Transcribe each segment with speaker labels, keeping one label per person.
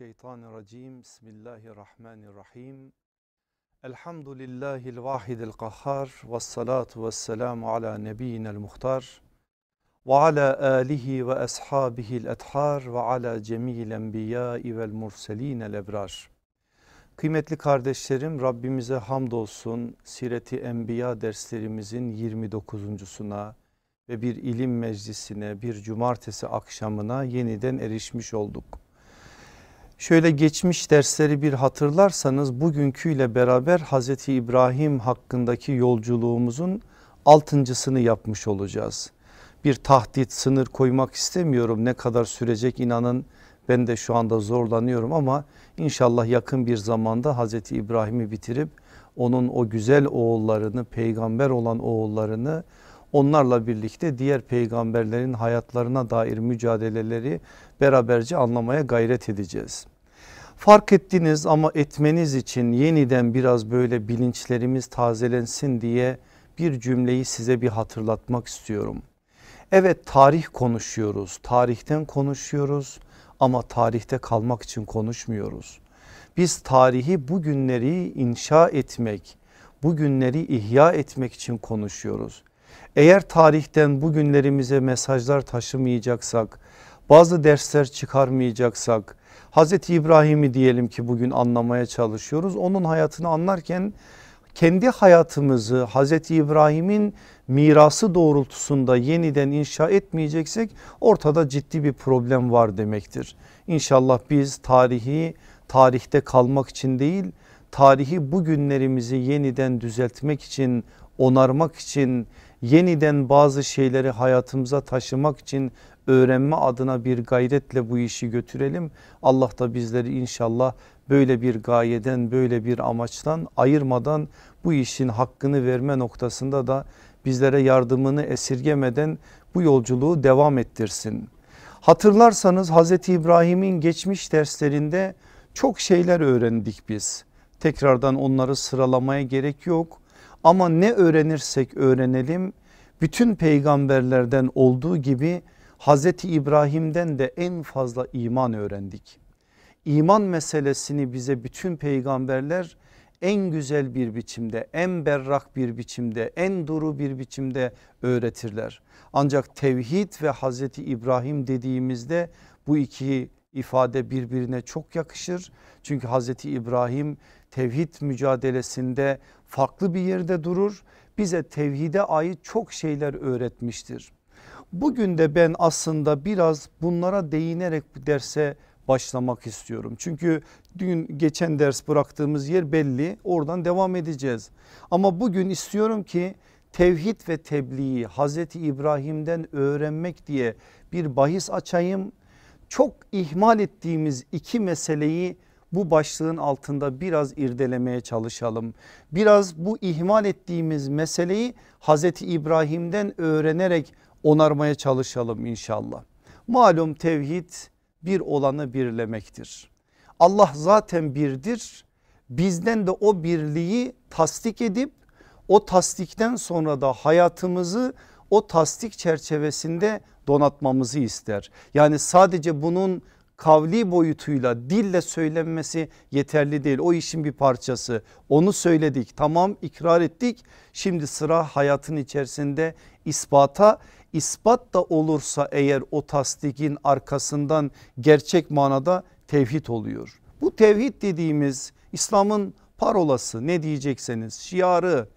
Speaker 1: Mineşşeytanirracim. Bismillahirrahmanirrahim. Elhamdülillahil vahidil kahhar ve salatu ve selamu ala nebiyyinel muhtar ve ala alihi ve ashabihil ethar ve ala cemil enbiyai vel murselinel ebrar. Kıymetli kardeşlerim Rabbimize hamdolsun Sireti Enbiya derslerimizin 29.suna ve bir ilim meclisine bir cumartesi akşamına yeniden erişmiş olduk. Şöyle geçmiş dersleri bir hatırlarsanız bugünküyle beraber Hazreti İbrahim hakkındaki yolculuğumuzun altıncısını yapmış olacağız. Bir tahdit sınır koymak istemiyorum. Ne kadar sürecek inanın ben de şu anda zorlanıyorum ama inşallah yakın bir zamanda Hazreti İbrahim'i bitirip onun o güzel oğullarını peygamber olan oğullarını onlarla birlikte diğer peygamberlerin hayatlarına dair mücadeleleri beraberce anlamaya gayret edeceğiz. Fark ettiniz ama etmeniz için yeniden biraz böyle bilinçlerimiz tazelensin diye bir cümleyi size bir hatırlatmak istiyorum. Evet tarih konuşuyoruz, tarihten konuşuyoruz ama tarihte kalmak için konuşmuyoruz. Biz tarihi bugünleri inşa etmek, bugünleri ihya etmek için konuşuyoruz. Eğer tarihten bugünlerimize mesajlar taşımayacaksak, bazı dersler çıkarmayacaksak, Hazreti İbrahim'i diyelim ki bugün anlamaya çalışıyoruz. Onun hayatını anlarken kendi hayatımızı Hazreti İbrahim'in mirası doğrultusunda yeniden inşa etmeyeceksek ortada ciddi bir problem var demektir. İnşallah biz tarihi tarihte kalmak için değil tarihi bugünlerimizi yeniden düzeltmek için onarmak için yeniden bazı şeyleri hayatımıza taşımak için öğrenme adına bir gayretle bu işi götürelim. Allah da bizleri inşallah böyle bir gayeden böyle bir amaçtan ayırmadan bu işin hakkını verme noktasında da bizlere yardımını esirgemeden bu yolculuğu devam ettirsin. Hatırlarsanız Hazreti İbrahim'in geçmiş derslerinde çok şeyler öğrendik biz. Tekrardan onları sıralamaya gerek yok. Ama ne öğrenirsek öğrenelim bütün peygamberlerden olduğu gibi Hazreti İbrahim'den de en fazla iman öğrendik. İman meselesini bize bütün peygamberler en güzel bir biçimde, en berrak bir biçimde, en duru bir biçimde öğretirler. Ancak tevhid ve Hazreti İbrahim dediğimizde bu iki ifade birbirine çok yakışır. Çünkü Hazreti İbrahim tevhid mücadelesinde farklı bir yerde durur. Bize tevhide ait çok şeyler öğretmiştir. Bugün de ben aslında biraz bunlara değinerek bu derse başlamak istiyorum. Çünkü dün geçen ders bıraktığımız yer belli oradan devam edeceğiz. Ama bugün istiyorum ki tevhid ve tebliği Hazreti İbrahim'den öğrenmek diye bir bahis açayım. Çok ihmal ettiğimiz iki meseleyi bu başlığın altında biraz irdelemeye çalışalım. Biraz bu ihmal ettiğimiz meseleyi Hazreti İbrahim'den öğrenerek onarmaya çalışalım inşallah. Malum tevhid bir olanı birlemektir. Allah zaten birdir. Bizden de o birliği tasdik edip o tasdikten sonra da hayatımızı o tasdik çerçevesinde donatmamızı ister. Yani sadece bunun kavli boyutuyla dille söylenmesi yeterli değil. O işin bir parçası. Onu söyledik tamam ikrar ettik. Şimdi sıra hayatın içerisinde ispata ispat da olursa eğer o tasdikin arkasından gerçek manada tevhid oluyor. Bu tevhid dediğimiz İslam'ın parolası ne diyecekseniz şiarı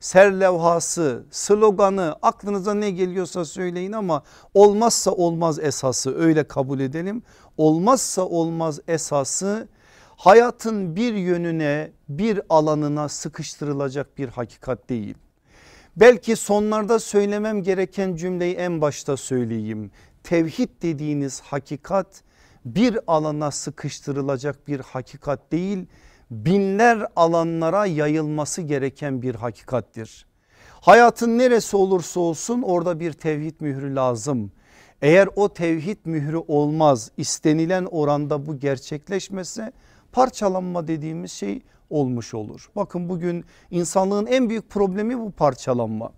Speaker 1: serlevhası, sloganı aklınıza ne geliyorsa söyleyin ama olmazsa olmaz esası öyle kabul edelim. Olmazsa olmaz esası hayatın bir yönüne bir alanına sıkıştırılacak bir hakikat değil. Belki sonlarda söylemem gereken cümleyi en başta söyleyeyim. Tevhid dediğiniz hakikat bir alana sıkıştırılacak bir hakikat değil binler alanlara yayılması gereken bir hakikattir. Hayatın neresi olursa olsun orada bir tevhid mührü lazım. Eğer o tevhid mührü olmaz istenilen oranda bu gerçekleşmese parçalanma dediğimiz şey olmuş olur. Bakın bugün insanlığın en büyük problemi bu parçalanma.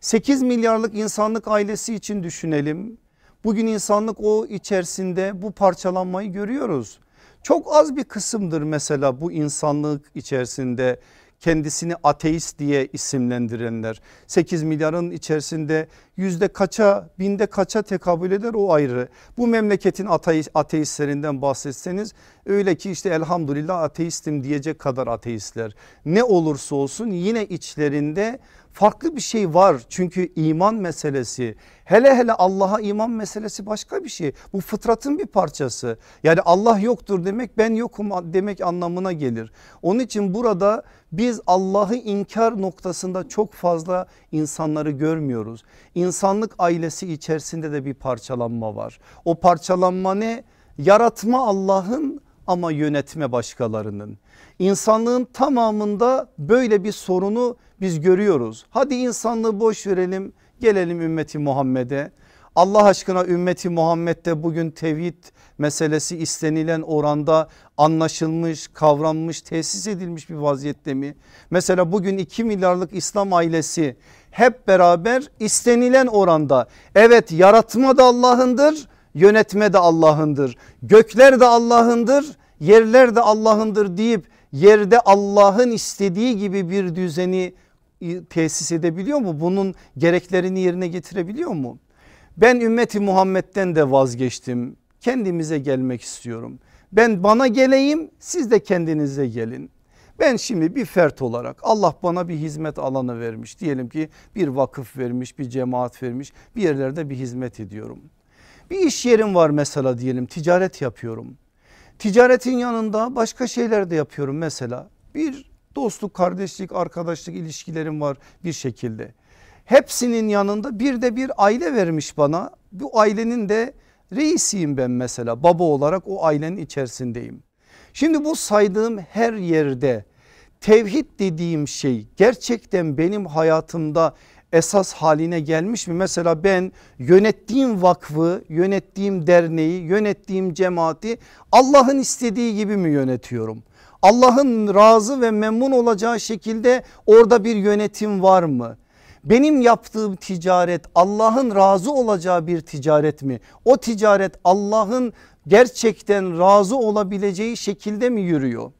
Speaker 1: 8 milyarlık insanlık ailesi için düşünelim. Bugün insanlık o içerisinde bu parçalanmayı görüyoruz. Çok az bir kısımdır mesela bu insanlık içerisinde kendisini ateist diye isimlendirenler 8 milyarın içerisinde yüzde kaça binde kaça tekabül eder o ayrı. Bu memleketin ateist, ateistlerinden bahsetseniz öyle ki işte elhamdülillah ateistim diyecek kadar ateistler. Ne olursa olsun yine içlerinde farklı bir şey var. Çünkü iman meselesi hele hele Allah'a iman meselesi başka bir şey. Bu fıtratın bir parçası. Yani Allah yoktur demek ben yokum demek anlamına gelir. Onun için burada biz Allah'ı inkar noktasında çok fazla insanları görmüyoruz. İnsanlık ailesi içerisinde de bir parçalanma var. O parçalanma ne? Yaratma Allah'ın ama yönetme başkalarının. İnsanlığın tamamında böyle bir sorunu biz görüyoruz. Hadi insanlığı boş verelim gelelim ümmeti Muhammed'e. Allah aşkına ümmeti Muhammed'de bugün tevhid meselesi istenilen oranda anlaşılmış, kavranmış, tesis edilmiş bir vaziyette mi? Mesela bugün 2 milyarlık İslam ailesi hep beraber istenilen oranda evet yaratma da Allah'ındır, yönetme de Allah'ındır. Gökler de Allah'ındır, yerler de Allah'ındır deyip yerde Allah'ın istediği gibi bir düzeni tesis edebiliyor mu? Bunun gereklerini yerine getirebiliyor mu? Ben ümmeti Muhammed'den de vazgeçtim. Kendimize gelmek istiyorum. Ben bana geleyim siz de kendinize gelin. Ben şimdi bir fert olarak Allah bana bir hizmet alanı vermiş. Diyelim ki bir vakıf vermiş bir cemaat vermiş bir yerlerde bir hizmet ediyorum. Bir iş yerim var mesela diyelim ticaret yapıyorum. Ticaretin yanında başka şeyler de yapıyorum mesela. Bir dostluk, kardeşlik, arkadaşlık ilişkilerim var bir şekilde. Hepsinin yanında bir de bir aile vermiş bana. Bu ailenin de reisiyim ben mesela baba olarak o ailenin içerisindeyim. Şimdi bu saydığım her yerde tevhid dediğim şey gerçekten benim hayatımda esas haline gelmiş mi? Mesela ben yönettiğim vakfı, yönettiğim derneği, yönettiğim cemaati Allah'ın istediği gibi mi yönetiyorum? Allah'ın razı ve memnun olacağı şekilde orada bir yönetim var mı? Benim yaptığım ticaret Allah'ın razı olacağı bir ticaret mi? O ticaret Allah'ın gerçekten razı olabileceği şekilde mi yürüyor?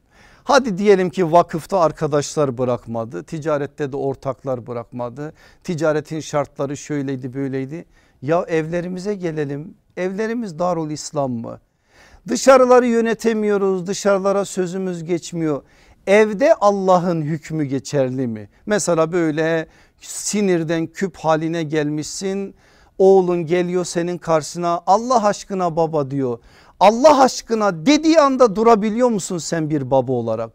Speaker 1: Hadi diyelim ki vakıfta arkadaşlar bırakmadı. Ticarette de ortaklar bırakmadı. Ticaretin şartları şöyleydi böyleydi. Ya evlerimize gelelim. Evlerimiz Darul İslam mı? Dışarıları yönetemiyoruz. Dışarılara sözümüz geçmiyor. Evde Allah'ın hükmü geçerli mi? Mesela böyle sinirden küp haline gelmişsin. Oğlun geliyor senin karşısına Allah aşkına baba diyor. Allah aşkına dediği anda durabiliyor musun sen bir baba olarak?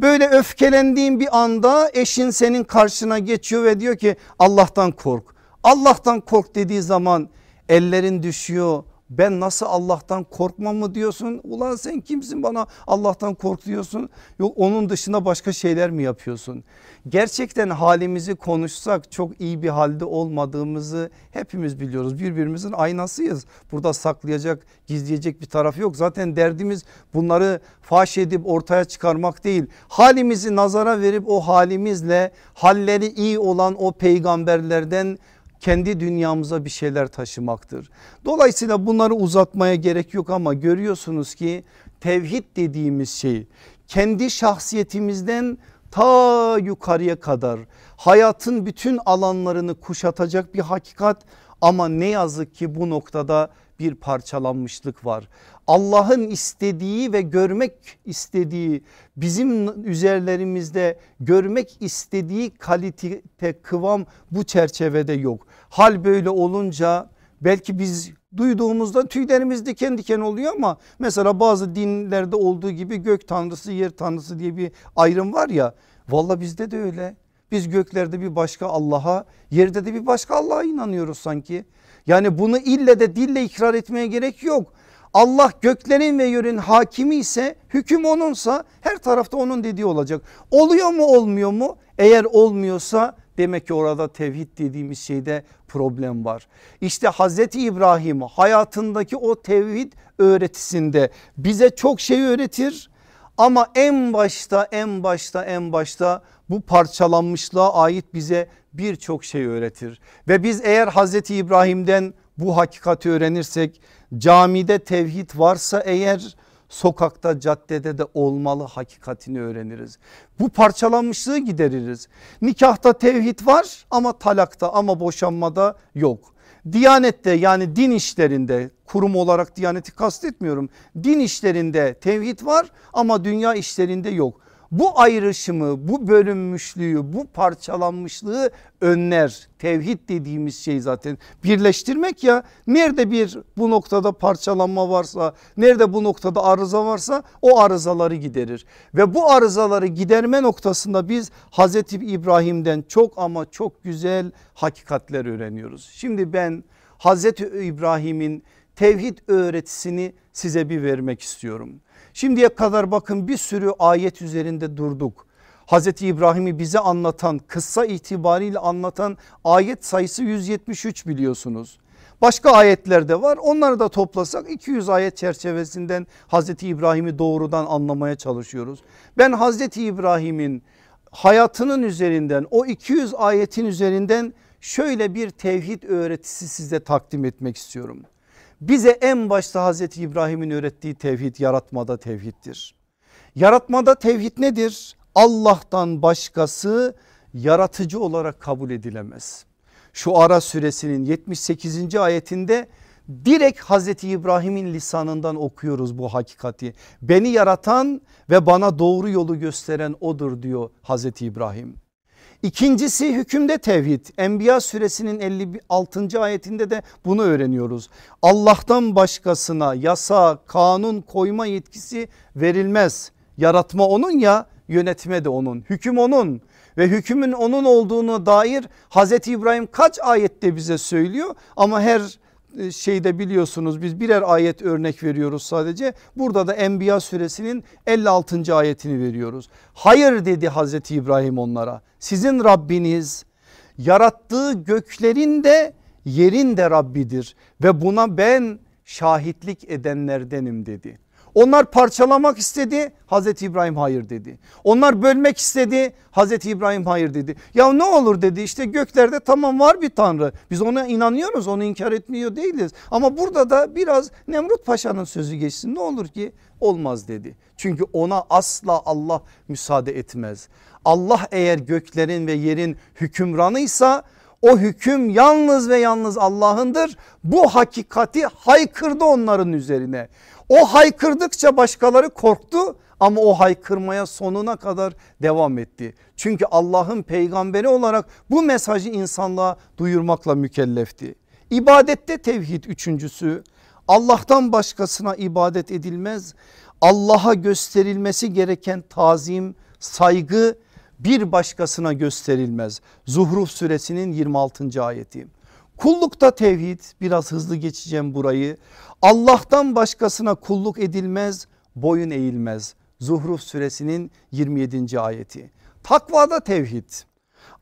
Speaker 1: Böyle öfkelendiğin bir anda eşin senin karşına geçiyor ve diyor ki Allah'tan kork. Allah'tan kork dediği zaman ellerin düşüyor ben nasıl Allah'tan korkmam mı diyorsun? Ulan sen kimsin bana Allah'tan kork diyorsun? Yok onun dışında başka şeyler mi yapıyorsun? Gerçekten halimizi konuşsak çok iyi bir halde olmadığımızı hepimiz biliyoruz. Birbirimizin aynasıyız. Burada saklayacak gizleyecek bir taraf yok. Zaten derdimiz bunları faş edip ortaya çıkarmak değil. Halimizi nazara verip o halimizle halleri iyi olan o peygamberlerden kendi dünyamıza bir şeyler taşımaktır. Dolayısıyla bunları uzatmaya gerek yok ama görüyorsunuz ki tevhid dediğimiz şey kendi şahsiyetimizden ta yukarıya kadar hayatın bütün alanlarını kuşatacak bir hakikat ama ne yazık ki bu noktada bir parçalanmışlık var. Allah'ın istediği ve görmek istediği bizim üzerlerimizde görmek istediği kalite kıvam bu çerçevede yok. Hal böyle olunca belki biz duyduğumuzda tüylerimiz diken diken oluyor ama mesela bazı dinlerde olduğu gibi gök tanrısı yer tanrısı diye bir ayrım var ya valla bizde de öyle. Biz göklerde bir başka Allah'a yerde de bir başka Allah'a inanıyoruz sanki. Yani bunu ille de dille ikrar etmeye gerek yok. Allah göklerin ve yerin hakimi ise hüküm onunsa her tarafta onun dediği olacak. Oluyor mu olmuyor mu? Eğer olmuyorsa demek ki orada tevhid dediğimiz şeyde problem var. İşte Hazreti İbrahim hayatındaki o tevhid öğretisinde bize çok şey öğretir. Ama en başta en başta en başta bu parçalanmışlığa ait bize birçok şey öğretir. Ve biz eğer Hazreti İbrahim'den bu hakikati öğrenirsek camide tevhid varsa eğer sokakta caddede de olmalı hakikatini öğreniriz. Bu parçalanmışlığı gideririz. Nikahta tevhid var ama talakta ama boşanmada yok. Diyanette yani din işlerinde kurum olarak diyaneti kastetmiyorum. Din işlerinde tevhid var ama dünya işlerinde yok bu ayrışımı, bu bölünmüşlüğü, bu parçalanmışlığı önler. Tevhid dediğimiz şey zaten birleştirmek ya. Nerede bir bu noktada parçalanma varsa, nerede bu noktada arıza varsa o arızaları giderir. Ve bu arızaları giderme noktasında biz Hazreti İbrahim'den çok ama çok güzel hakikatler öğreniyoruz. Şimdi ben Hazreti İbrahim'in tevhid öğretisini size bir vermek istiyorum. Şimdiye kadar bakın bir sürü ayet üzerinde durduk. Hazreti İbrahim'i bize anlatan kıssa itibariyle anlatan ayet sayısı 173 biliyorsunuz. Başka ayetler de var onları da toplasak 200 ayet çerçevesinden Hazreti İbrahim'i doğrudan anlamaya çalışıyoruz. Ben Hazreti İbrahim'in hayatının üzerinden o 200 ayetin üzerinden şöyle bir tevhid öğretisi size takdim etmek istiyorum. Bize en başta Hazreti İbrahim'in öğrettiği tevhid yaratmada tevhiddir. Yaratmada tevhid nedir? Allah'tan başkası yaratıcı olarak kabul edilemez. Şu ara suresinin 78. ayetinde direkt Hazreti İbrahim'in lisanından okuyoruz bu hakikati. Beni yaratan ve bana doğru yolu gösteren odur diyor Hazreti İbrahim. İkincisi hükümde tevhid. Enbiya suresinin 56. ayetinde de bunu öğreniyoruz. Allah'tan başkasına yasa, kanun koyma yetkisi verilmez. Yaratma onun ya yönetme de onun. Hüküm onun ve hükümün onun olduğunu dair Hazreti İbrahim kaç ayette bize söylüyor ama her şeyde biliyorsunuz biz birer ayet örnek veriyoruz sadece. Burada da Enbiya suresinin 56. ayetini veriyoruz. Hayır dedi Hazreti İbrahim onlara. Sizin Rabbiniz yarattığı göklerin de yerin de Rabbidir ve buna ben şahitlik edenlerdenim dedi. Onlar parçalamak istedi Hazreti İbrahim hayır dedi. Onlar bölmek istedi Hazreti İbrahim hayır dedi. Ya ne olur dedi işte göklerde tamam var bir tanrı. Biz ona inanıyoruz onu inkar etmiyor değiliz. Ama burada da biraz Nemrut Paşa'nın sözü geçsin ne olur ki olmaz dedi. Çünkü ona asla Allah müsaade etmez. Allah eğer göklerin ve yerin hükümranıysa o hüküm yalnız ve yalnız Allah'ındır. Bu hakikati haykırdı onların üzerine. O haykırdıkça başkaları korktu ama o haykırmaya sonuna kadar devam etti. Çünkü Allah'ın peygamberi olarak bu mesajı insanlığa duyurmakla mükellefti. İbadette tevhid üçüncüsü Allah'tan başkasına ibadet edilmez. Allah'a gösterilmesi gereken tazim, saygı bir başkasına gösterilmez. Zuhruf suresinin 26. ayeti. Kullukta tevhid biraz hızlı geçeceğim burayı. Allah'tan başkasına kulluk edilmez boyun eğilmez. Zuhruf suresinin 27. ayeti. Takvada tevhid.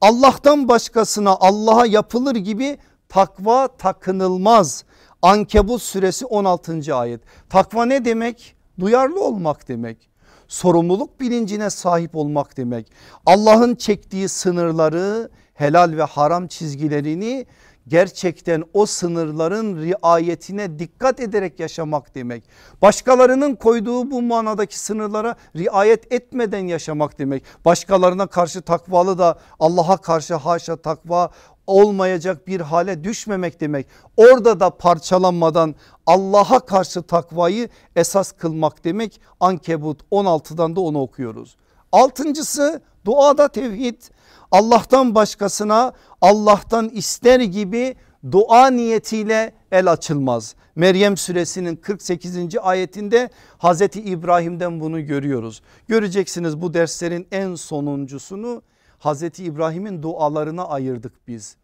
Speaker 1: Allah'tan başkasına Allah'a yapılır gibi takva takınılmaz. Ankebut suresi 16. ayet. Takva ne demek? Duyarlı olmak demek. Sorumluluk bilincine sahip olmak demek. Allah'ın çektiği sınırları helal ve haram çizgilerini gerçekten o sınırların riayetine dikkat ederek yaşamak demek. Başkalarının koyduğu bu manadaki sınırlara riayet etmeden yaşamak demek. Başkalarına karşı takvalı da Allah'a karşı haşa takva olmayacak bir hale düşmemek demek. Orada da parçalanmadan Allah'a karşı takvayı esas kılmak demek. Ankebut 16'dan da onu okuyoruz. Altıncısı duada tevhid Allah'tan başkasına Allah'tan ister gibi dua niyetiyle el açılmaz. Meryem suresinin 48. ayetinde Hazreti İbrahim'den bunu görüyoruz. Göreceksiniz bu derslerin en sonuncusunu Hazreti İbrahim'in dualarına ayırdık biz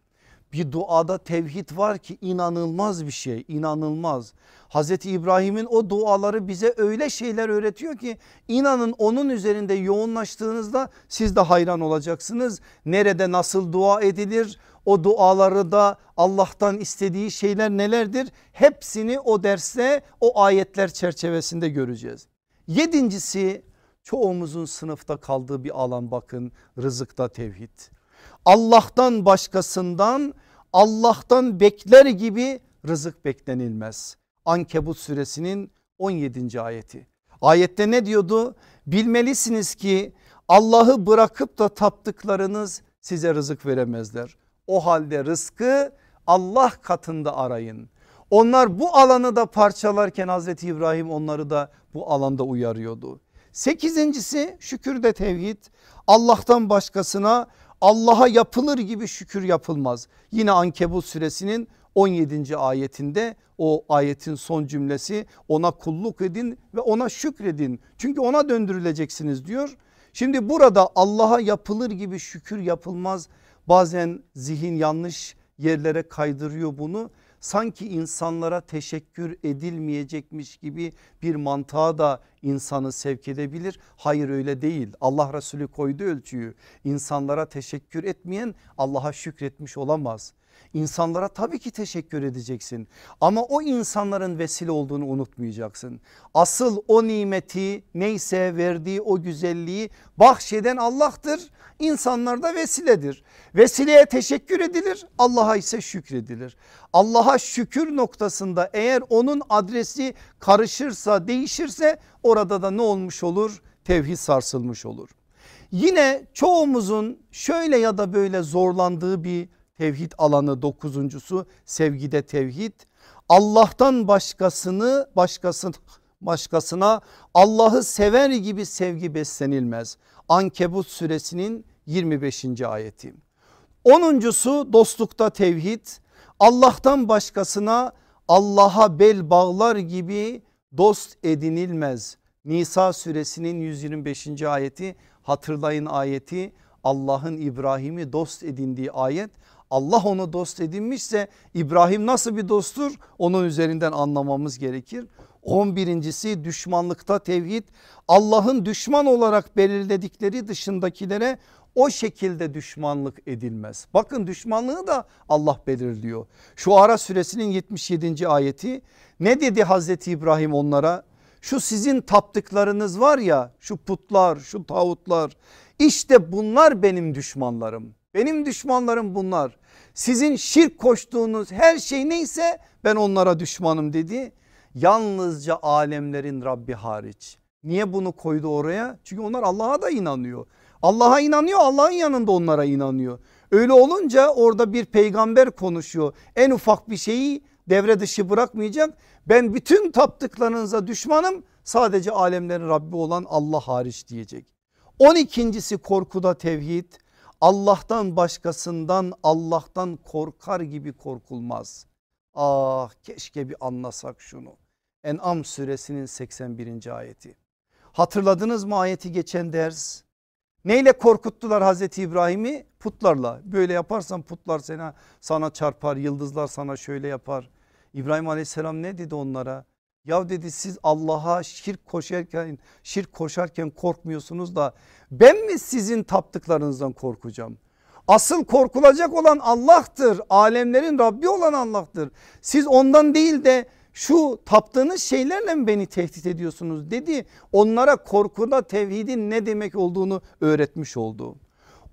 Speaker 1: bir duada tevhid var ki inanılmaz bir şey inanılmaz. Hazreti İbrahim'in o duaları bize öyle şeyler öğretiyor ki inanın onun üzerinde yoğunlaştığınızda siz de hayran olacaksınız. Nerede nasıl dua edilir o duaları da Allah'tan istediği şeyler nelerdir hepsini o derste o ayetler çerçevesinde göreceğiz. Yedincisi çoğumuzun sınıfta kaldığı bir alan bakın rızıkta tevhid. Allah'tan başkasından Allah'tan bekler gibi rızık beklenilmez. Ankebut suresinin 17. ayeti. Ayette ne diyordu? Bilmelisiniz ki Allah'ı bırakıp da taptıklarınız size rızık veremezler. O halde rızkı Allah katında arayın. Onlar bu alanı da parçalarken Hazreti İbrahim onları da bu alanda uyarıyordu. Sekizincisi şükürde tevhid. Allah'tan başkasına Allah'a yapılır gibi şükür yapılmaz. Yine Ankebut suresinin 17. ayetinde o ayetin son cümlesi ona kulluk edin ve ona şükredin. Çünkü ona döndürüleceksiniz diyor. Şimdi burada Allah'a yapılır gibi şükür yapılmaz. Bazen zihin yanlış yerlere kaydırıyor bunu. Sanki insanlara teşekkür edilmeyecekmiş gibi bir mantığa da insanı sevk edebilir. Hayır öyle değil. Allah Resulü koydu ölçüyü. İnsanlara teşekkür etmeyen Allah'a şükretmiş olamaz. İnsanlara tabii ki teşekkür edeceksin ama o insanların vesile olduğunu unutmayacaksın. Asıl o nimeti neyse verdiği o güzelliği bahşeden Allah'tır. İnsanlar da vesiledir. Vesileye teşekkür edilir Allah'a ise şükredilir. Allah'a şükür noktasında eğer onun adresi karışırsa değişirse orada da ne olmuş olur? Tevhid sarsılmış olur. Yine çoğumuzun şöyle ya da böyle zorlandığı bir tevhid alanı dokuzuncusu sevgide tevhid. Allah'tan başkasını başkasını başkasına Allah'ı sever gibi sevgi beslenilmez. Ankebut suresinin 25. ayeti. Onuncusu dostlukta tevhid. Allah'tan başkasına Allah'a bel bağlar gibi dost edinilmez. Nisa suresinin 125. ayeti hatırlayın ayeti Allah'ın İbrahim'i dost edindiği ayet Allah onu dost edinmişse İbrahim nasıl bir dosttur onun üzerinden anlamamız gerekir. 11.si düşmanlıkta tevhid Allah'ın düşman olarak belirledikleri dışındakilere o şekilde düşmanlık edilmez. Bakın düşmanlığı da Allah belirliyor. Şu ara suresinin 77. ayeti ne dedi Hazreti İbrahim onlara? Şu sizin taptıklarınız var ya şu putlar şu tağutlar işte bunlar benim düşmanlarım. Benim düşmanlarım bunlar. Sizin şirk koştuğunuz her şey neyse ben onlara düşmanım dedi. Yalnızca alemlerin Rabbi hariç. Niye bunu koydu oraya? Çünkü onlar Allah'a da inanıyor. Allah'a inanıyor Allah'ın yanında onlara inanıyor. Öyle olunca orada bir peygamber konuşuyor. En ufak bir şeyi devre dışı bırakmayacak. Ben bütün taptıklarınıza düşmanım sadece alemlerin Rabbi olan Allah hariç diyecek. 12.si korkuda tevhid. Allah'tan başkasından Allah'tan korkar gibi korkulmaz. Ah keşke bir anlasak şunu. En'am suresinin 81. ayeti. Hatırladınız mı ayeti geçen ders? Neyle korkuttular Hazreti İbrahim'i? Putlarla. Böyle yaparsan putlar sana, sana çarpar, yıldızlar sana şöyle yapar. İbrahim aleyhisselam ne dedi onlara? Ya dedi siz Allah'a şirk koşarken şirk koşarken korkmuyorsunuz da ben mi sizin taptıklarınızdan korkacağım? Asıl korkulacak olan Allah'tır. Alemlerin Rabbi olan Allah'tır. Siz ondan değil de şu taptığınız şeylerle mi beni tehdit ediyorsunuz dedi. Onlara korkuda tevhidin ne demek olduğunu öğretmiş oldu.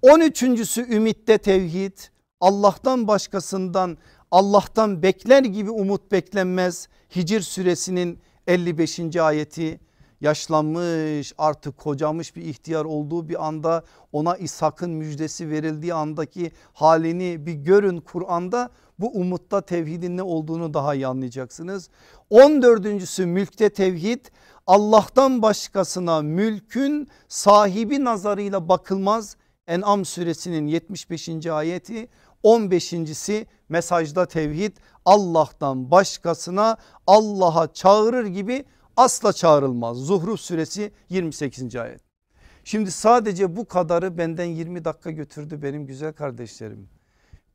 Speaker 1: 13.sü ümitte tevhid. Allah'tan başkasından Allah'tan bekler gibi umut beklenmez. Hicr suresinin 55. ayeti yaşlanmış artık kocamış bir ihtiyar olduğu bir anda ona İshak'ın müjdesi verildiği andaki halini bir görün Kur'an'da bu umutta tevhidin ne olduğunu daha iyi anlayacaksınız. 14.sü mülkte tevhid Allah'tan başkasına mülkün sahibi nazarıyla bakılmaz. En'am suresinin 75. ayeti 15.si mesajda tevhid Allah'tan başkasına Allah'a çağırır gibi asla çağrılmaz. Zuhruf suresi 28. ayet. Şimdi sadece bu kadarı benden 20 dakika götürdü benim güzel kardeşlerim.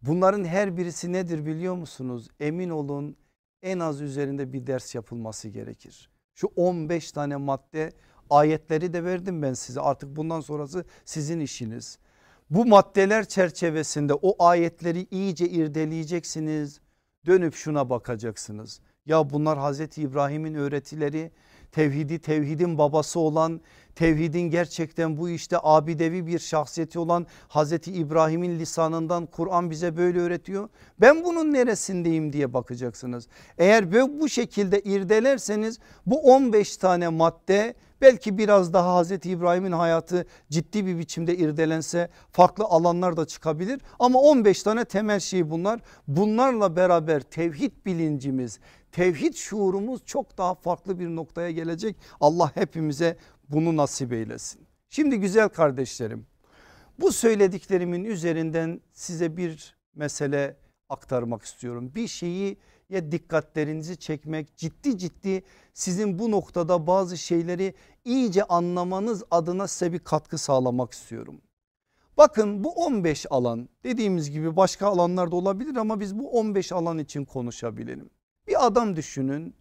Speaker 1: Bunların her birisi nedir biliyor musunuz? Emin olun en az üzerinde bir ders yapılması gerekir. Şu 15 tane madde ayetleri de verdim ben size artık bundan sonrası sizin işiniz. Bu maddeler çerçevesinde o ayetleri iyice irdeleyeceksiniz. Dönüp şuna bakacaksınız. Ya bunlar Hazreti İbrahim'in öğretileri tevhidi tevhidin babası olan tevhidin gerçekten bu işte abidevi bir şahsiyeti olan Hazreti İbrahim'in lisanından Kur'an bize böyle öğretiyor. Ben bunun neresindeyim diye bakacaksınız. Eğer bu şekilde irdelerseniz bu 15 tane madde belki biraz daha Hazreti İbrahim'in hayatı ciddi bir biçimde irdelense farklı alanlar da çıkabilir. Ama 15 tane temel şey bunlar. Bunlarla beraber tevhid bilincimiz, tevhid şuurumuz çok daha farklı bir noktaya gelecek. Allah hepimize bunu nasip eylesin. Şimdi güzel kardeşlerim bu söylediklerimin üzerinden size bir mesele aktarmak istiyorum. Bir şeyi ya dikkatlerinizi çekmek ciddi ciddi sizin bu noktada bazı şeyleri iyice anlamanız adına size bir katkı sağlamak istiyorum. Bakın bu 15 alan dediğimiz gibi başka alanlar da olabilir ama biz bu 15 alan için konuşabilelim. Bir adam düşünün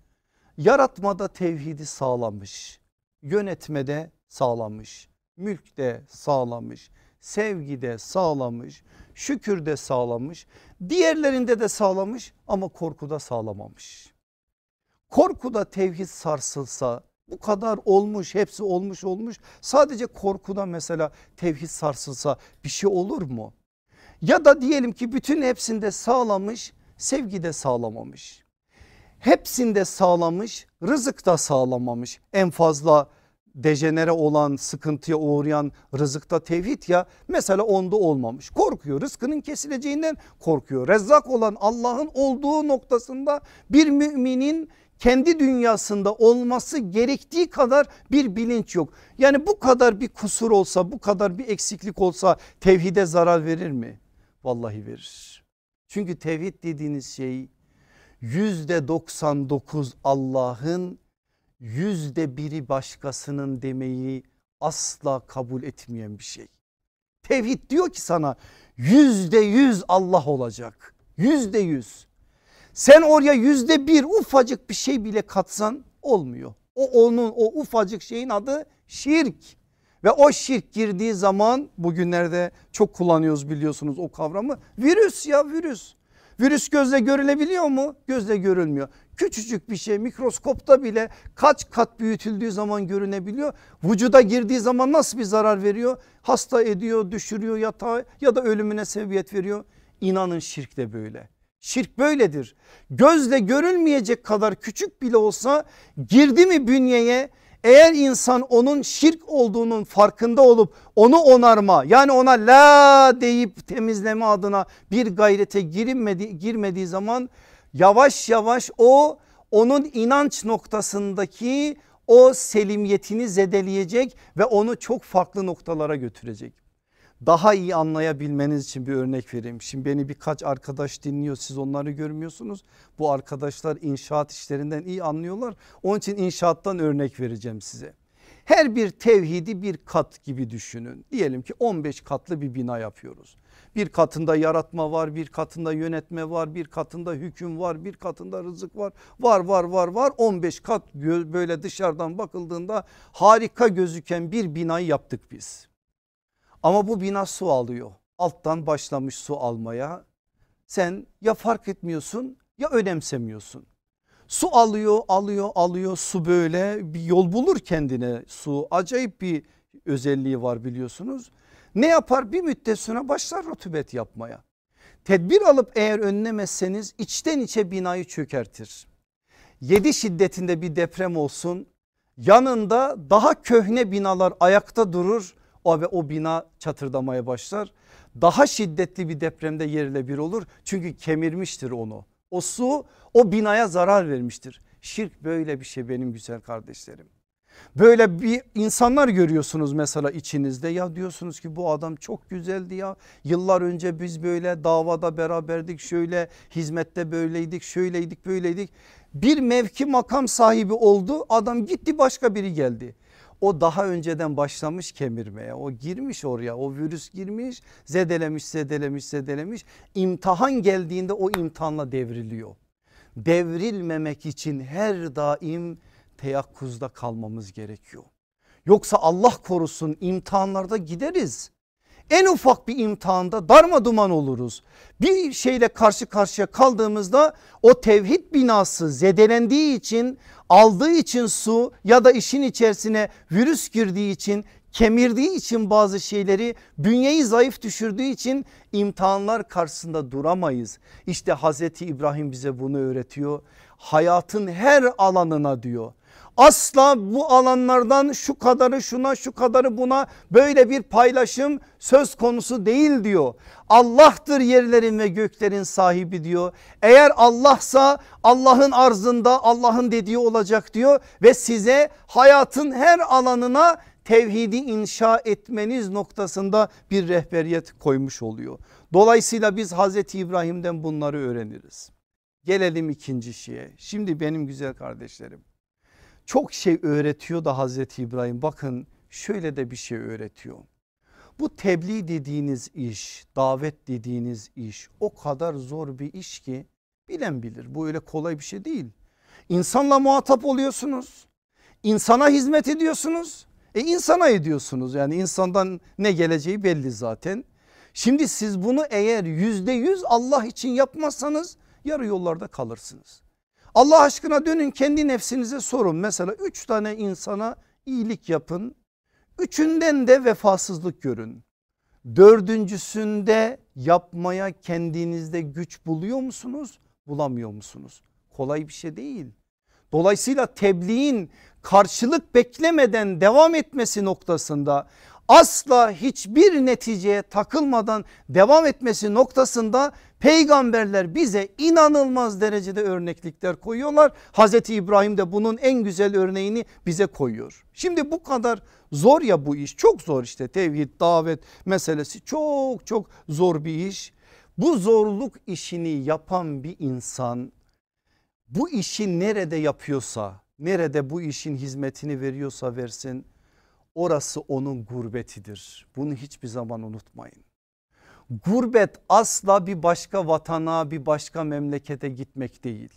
Speaker 1: yaratmada tevhidi sağlamış yönetmede sağlamış, mülkte sağlamış, sevgide sağlamış, şükürde sağlamış, diğerlerinde de sağlamış ama korkuda sağlamamış. Korkuda tevhid sarsılsa bu kadar olmuş hepsi olmuş olmuş sadece korkuda mesela tevhid sarsılsa bir şey olur mu? Ya da diyelim ki bütün hepsinde sağlamış sevgide sağlamamış. Hepsinde sağlamış rızık da sağlamamış en fazla dejenere olan sıkıntıya uğrayan rızıkta tevhid ya mesela onda olmamış korkuyor rızkının kesileceğinden korkuyor rezzak olan Allah'ın olduğu noktasında bir müminin kendi dünyasında olması gerektiği kadar bir bilinç yok. Yani bu kadar bir kusur olsa bu kadar bir eksiklik olsa tevhide zarar verir mi? Vallahi verir. Çünkü tevhid dediğiniz şey yüzde 99 Allah'ın yüzde biri başkasının demeyi asla kabul etmeyen bir şey. Tevhid diyor ki sana yüzde yüz Allah olacak yüzde yüz. Sen oraya yüzde bir ufacık bir şey bile katsan olmuyor. O onun o ufacık şeyin adı şirk. Ve o şirk girdiği zaman bugünlerde çok kullanıyoruz biliyorsunuz o kavramı. Virüs ya virüs. Virüs gözle görülebiliyor mu? Gözle görülmüyor. Küçücük bir şey mikroskopta bile kaç kat büyütüldüğü zaman görünebiliyor. Vücuda girdiği zaman nasıl bir zarar veriyor? Hasta ediyor, düşürüyor yatağa ya da ölümüne sebebiyet veriyor. İnanın şirk de böyle. Şirk böyledir. Gözle görülmeyecek kadar küçük bile olsa girdi mi bünyeye eğer insan onun şirk olduğunun farkında olup onu onarma yani ona la deyip temizleme adına bir gayrete girilmedi, girmediği zaman yavaş yavaş o onun inanç noktasındaki o selimiyetini zedeleyecek ve onu çok farklı noktalara götürecek daha iyi anlayabilmeniz için bir örnek vereyim. Şimdi beni birkaç arkadaş dinliyor siz onları görmüyorsunuz. Bu arkadaşlar inşaat işlerinden iyi anlıyorlar. Onun için inşaattan örnek vereceğim size. Her bir tevhidi bir kat gibi düşünün. Diyelim ki 15 katlı bir bina yapıyoruz. Bir katında yaratma var, bir katında yönetme var, bir katında hüküm var, bir katında rızık var. Var var var var 15 kat böyle dışarıdan bakıldığında harika gözüken bir binayı yaptık biz. Ama bu bina su alıyor. Alttan başlamış su almaya. Sen ya fark etmiyorsun ya önemsemiyorsun. Su alıyor alıyor alıyor su böyle bir yol bulur kendine su acayip bir özelliği var biliyorsunuz. Ne yapar bir müddet sonra başlar rutubet yapmaya. Tedbir alıp eğer önlemezseniz içten içe binayı çökertir. 7 şiddetinde bir deprem olsun yanında daha köhne binalar ayakta durur o ve o bina çatırdamaya başlar. Daha şiddetli bir depremde yerle bir olur. Çünkü kemirmiştir onu. O su o binaya zarar vermiştir. Şirk böyle bir şey benim güzel kardeşlerim. Böyle bir insanlar görüyorsunuz mesela içinizde ya diyorsunuz ki bu adam çok güzeldi ya yıllar önce biz böyle davada beraberdik şöyle hizmette böyleydik şöyleydik böyleydik bir mevki makam sahibi oldu adam gitti başka biri geldi o daha önceden başlamış kemirmeye o girmiş oraya o virüs girmiş zedelemiş zedelemiş zedelemiş imtihan geldiğinde o imtihanla devriliyor. Devrilmemek için her daim teyakkuzda kalmamız gerekiyor. Yoksa Allah korusun imtihanlarda gideriz. En ufak bir imtihanda darma duman oluruz. Bir şeyle karşı karşıya kaldığımızda o tevhid binası zedelendiği için aldığı için su ya da işin içerisine virüs girdiği için kemirdiği için bazı şeyleri bünyeyi zayıf düşürdüğü için imtihanlar karşısında duramayız. İşte Hazreti İbrahim bize bunu öğretiyor. Hayatın her alanına diyor Asla bu alanlardan şu kadarı şuna şu kadarı buna böyle bir paylaşım söz konusu değil diyor. Allah'tır yerlerin ve göklerin sahibi diyor. Eğer Allah'sa Allah'ın arzında Allah'ın dediği olacak diyor ve size hayatın her alanına tevhidi inşa etmeniz noktasında bir rehberiyet koymuş oluyor. Dolayısıyla biz Hazreti İbrahim'den bunları öğreniriz. Gelelim ikinci şeye. Şimdi benim güzel kardeşlerim çok şey öğretiyor da Hazreti İbrahim bakın şöyle de bir şey öğretiyor. Bu tebliğ dediğiniz iş davet dediğiniz iş o kadar zor bir iş ki bilen bilir bu öyle kolay bir şey değil. İnsanla muhatap oluyorsunuz insana hizmet ediyorsunuz e insana ediyorsunuz yani insandan ne geleceği belli zaten. Şimdi siz bunu eğer yüzde yüz Allah için yapmazsanız yarı yollarda kalırsınız. Allah aşkına dönün kendi nefsinize sorun. Mesela üç tane insana iyilik yapın. Üçünden de vefasızlık görün. Dördüncüsünde yapmaya kendinizde güç buluyor musunuz? Bulamıyor musunuz? Kolay bir şey değil. Dolayısıyla tebliğin karşılık beklemeden devam etmesi noktasında asla hiçbir neticeye takılmadan devam etmesi noktasında peygamberler bize inanılmaz derecede örneklikler koyuyorlar. Hazreti İbrahim de bunun en güzel örneğini bize koyuyor. Şimdi bu kadar zor ya bu iş çok zor işte tevhid davet meselesi çok çok zor bir iş. Bu zorluk işini yapan bir insan bu işi nerede yapıyorsa nerede bu işin hizmetini veriyorsa versin orası onun gurbetidir. Bunu hiçbir zaman unutmayın. Gurbet asla bir başka vatana bir başka memlekete gitmek değil.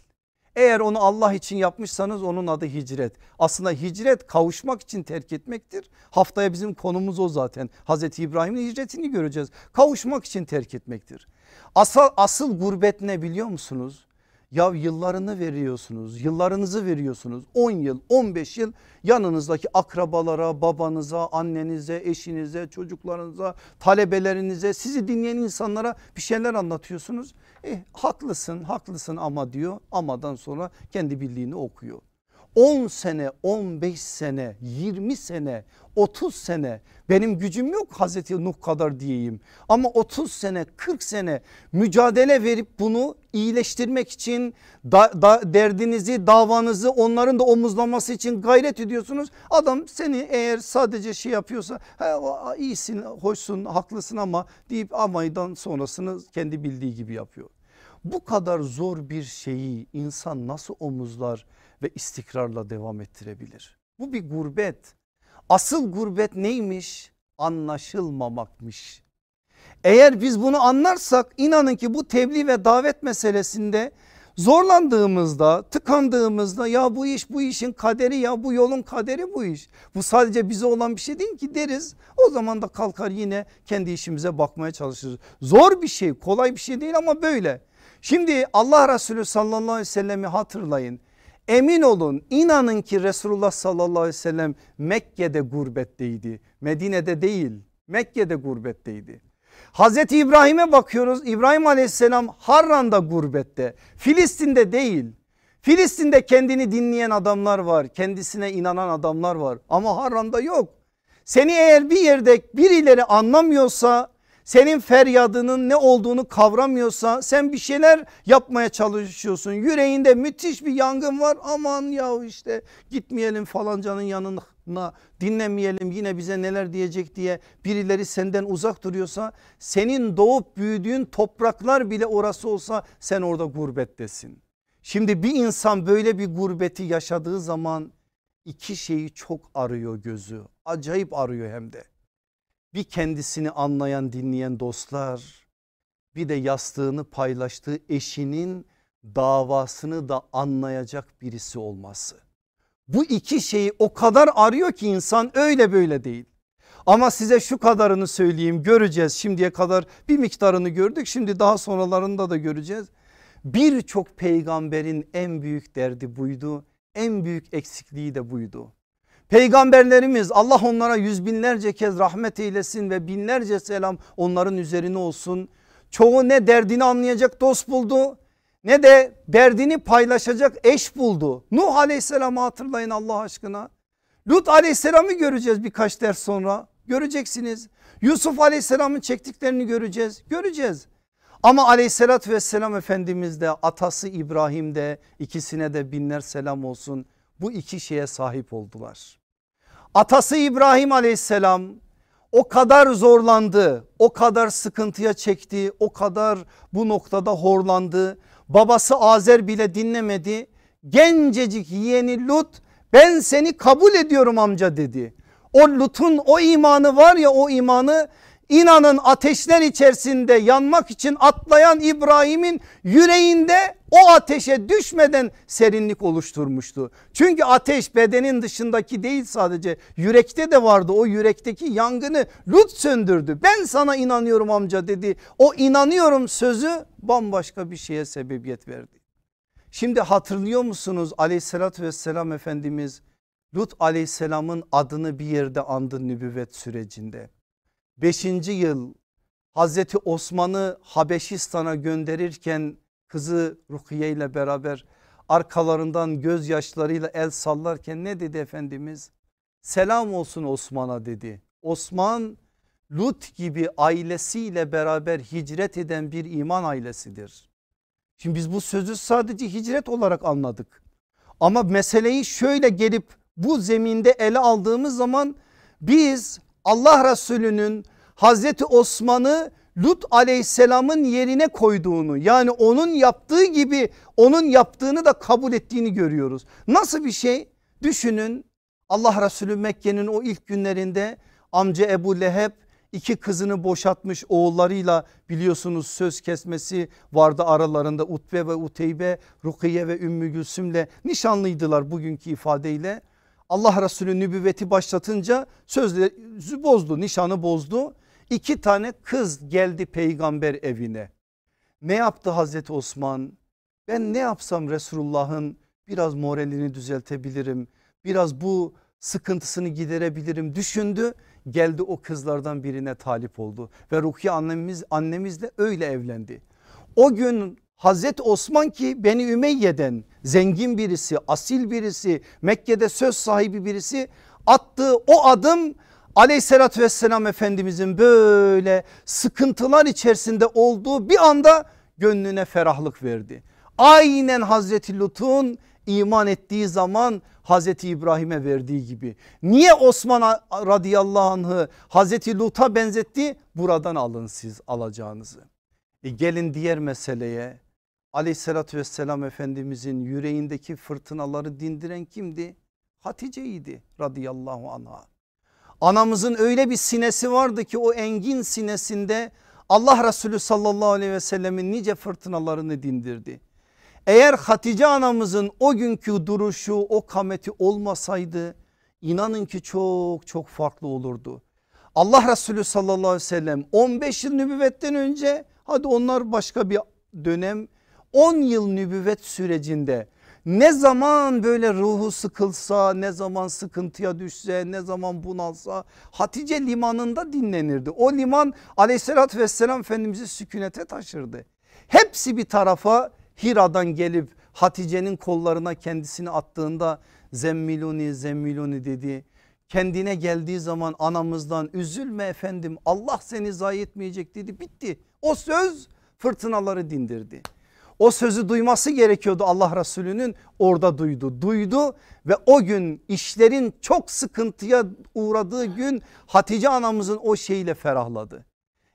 Speaker 1: Eğer onu Allah için yapmışsanız onun adı hicret. Aslında hicret kavuşmak için terk etmektir. Haftaya bizim konumuz o zaten. Hazreti İbrahim'in hicretini göreceğiz. Kavuşmak için terk etmektir. Asıl, asıl gurbet ne biliyor musunuz? Ya yıllarını veriyorsunuz, yıllarınızı veriyorsunuz. 10 yıl, 15 yıl yanınızdaki akrabalara, babanıza, annenize, eşinize, çocuklarınıza, talebelerinize, sizi dinleyen insanlara bir şeyler anlatıyorsunuz. E, haklısın, haklısın ama diyor. Amadan sonra kendi bildiğini okuyor. 10 sene 15 sene 20 sene 30 sene benim gücüm yok Hazreti Nuh kadar diyeyim ama 30 sene 40 sene mücadele verip bunu iyileştirmek için da, da, derdinizi davanızı onların da omuzlaması için gayret ediyorsunuz. Adam seni eğer sadece şey yapıyorsa iyisin hoşsun haklısın ama deyip amaydan sonrasını kendi bildiği gibi yapıyor. Bu kadar zor bir şeyi insan nasıl omuzlar ve istikrarla devam ettirebilir? Bu bir gurbet. Asıl gurbet neymiş? Anlaşılmamakmış. Eğer biz bunu anlarsak inanın ki bu tebliğ ve davet meselesinde zorlandığımızda tıkandığımızda ya bu iş bu işin kaderi ya bu yolun kaderi bu iş. Bu sadece bize olan bir şey değil ki deriz. O zaman da kalkar yine kendi işimize bakmaya çalışırız. Zor bir şey kolay bir şey değil ama böyle. Şimdi Allah Resulü sallallahu aleyhi ve sellemi hatırlayın. Emin olun inanın ki Resulullah sallallahu aleyhi ve sellem Mekke'de gurbetteydi. Medine'de değil Mekke'de gurbetteydi. Hazreti İbrahim'e bakıyoruz İbrahim aleyhisselam Harran'da gurbette Filistin'de değil. Filistin'de kendini dinleyen adamlar var kendisine inanan adamlar var ama Harran'da yok. Seni eğer bir yerde birileri anlamıyorsa senin feryadının ne olduğunu kavramıyorsa sen bir şeyler yapmaya çalışıyorsun. Yüreğinde müthiş bir yangın var aman ya işte gitmeyelim falancanın yanına dinlemeyelim yine bize neler diyecek diye birileri senden uzak duruyorsa senin doğup büyüdüğün topraklar bile orası olsa sen orada gurbettesin. Şimdi bir insan böyle bir gurbeti yaşadığı zaman iki şeyi çok arıyor gözü acayip arıyor hem de bir kendisini anlayan dinleyen dostlar bir de yastığını paylaştığı eşinin davasını da anlayacak birisi olması. Bu iki şeyi o kadar arıyor ki insan öyle böyle değil. Ama size şu kadarını söyleyeyim göreceğiz şimdiye kadar bir miktarını gördük şimdi daha sonralarında da göreceğiz. Birçok peygamberin en büyük derdi buydu En büyük eksikliği de buydu. Peygamberlerimiz Allah onlara yüz binlerce kez rahmet eylesin ve binlerce selam onların üzerine olsun. Çoğu ne derdini anlayacak dost buldu ne de derdini paylaşacak eş buldu. Nuh aleyhisselamı hatırlayın Allah aşkına. Lut aleyhisselamı göreceğiz birkaç ders sonra göreceksiniz. Yusuf aleyhisselamın çektiklerini göreceğiz göreceğiz. Ama aleyhissalatü vesselam Efendimiz de atası İbrahim de ikisine de binler selam olsun bu iki şeye sahip oldular. Atası İbrahim aleyhisselam o kadar zorlandı, o kadar sıkıntıya çekti, o kadar bu noktada horlandı. Babası Azer bile dinlemedi. Gencecik yeğeni Lut ben seni kabul ediyorum amca dedi. O Lut'un o imanı var ya o imanı İnanın ateşler içerisinde yanmak için atlayan İbrahim'in yüreğinde o ateşe düşmeden serinlik oluşturmuştu. Çünkü ateş bedenin dışındaki değil sadece yürekte de vardı. O yürekteki yangını Lut söndürdü. Ben sana inanıyorum amca dedi. O inanıyorum sözü bambaşka bir şeye sebebiyet verdi. Şimdi hatırlıyor musunuz aleyhissalatü vesselam Efendimiz Lut aleyhisselamın adını bir yerde andı nübüvvet sürecinde. 5. yıl Hazreti Osman'ı Habeşistan'a gönderirken kızı Rukiye ile beraber arkalarından gözyaşlarıyla el sallarken ne dedi Efendimiz? Selam olsun Osman'a dedi. Osman Lut gibi ailesiyle beraber hicret eden bir iman ailesidir. Şimdi biz bu sözü sadece hicret olarak anladık. Ama meseleyi şöyle gelip bu zeminde ele aldığımız zaman biz Allah Resulü'nün Hazreti Osman'ı Lut aleyhisselamın yerine koyduğunu yani onun yaptığı gibi onun yaptığını da kabul ettiğini görüyoruz. Nasıl bir şey? Düşünün Allah Resulü Mekke'nin o ilk günlerinde amca Ebu Leheb iki kızını boşatmış oğullarıyla biliyorsunuz söz kesmesi vardı aralarında Utbe ve Uteybe Rukiye ve Ümmü Gülsüm'le nişanlıydılar bugünkü ifadeyle. Allah Resulü nübüvveti başlatınca sözleri bozdu nişanı bozdu. İki tane kız geldi peygamber evine. Ne yaptı Hazreti Osman? Ben ne yapsam Resulullah'ın biraz moralini düzeltebilirim. Biraz bu sıkıntısını giderebilirim düşündü. Geldi o kızlardan birine talip oldu ve Rukiye annemiz, annemizle öyle evlendi. O gün Hazreti Osman ki Beni Ümeyye'den zengin birisi, asil birisi, Mekke'de söz sahibi birisi attığı o adım aleyhissalatü vesselam efendimizin böyle sıkıntılar içerisinde olduğu bir anda gönlüne ferahlık verdi. Aynen Hazreti Lut'un iman ettiği zaman Hazreti İbrahim'e verdiği gibi. Niye Osman radıyallahu anh'ı Hazreti Lut'a benzetti? Buradan alın siz alacağınızı. E gelin diğer meseleye aleyhissalatü vesselam efendimizin yüreğindeki fırtınaları dindiren kimdi? Hatice'ydi radıyallahu anha. Anamızın öyle bir sinesi vardı ki o engin sinesinde Allah Resulü sallallahu aleyhi ve sellemin nice fırtınalarını dindirdi. Eğer Hatice anamızın o günkü duruşu o kameti olmasaydı inanın ki çok çok farklı olurdu. Allah Resulü sallallahu aleyhi ve sellem 15 yıl nübüvvetten önce hadi onlar başka bir dönem 10 yıl nübüvvet sürecinde ne zaman böyle ruhu sıkılsa ne zaman sıkıntıya düşse ne zaman bunalsa Hatice limanında dinlenirdi. O liman aleyhissalatü vesselam Efendimiz'i sükunete taşırdı. Hepsi bir tarafa Hira'dan gelip Hatice'nin kollarına kendisini attığında zemmiluni zemmiluni dedi. Kendine geldiği zaman anamızdan üzülme efendim Allah seni zayi etmeyecek dedi bitti. O söz fırtınaları dindirdi. O sözü duyması gerekiyordu Allah Resulü'nün orada duydu. Duydu ve o gün işlerin çok sıkıntıya uğradığı gün Hatice anamızın o şeyle ferahladı.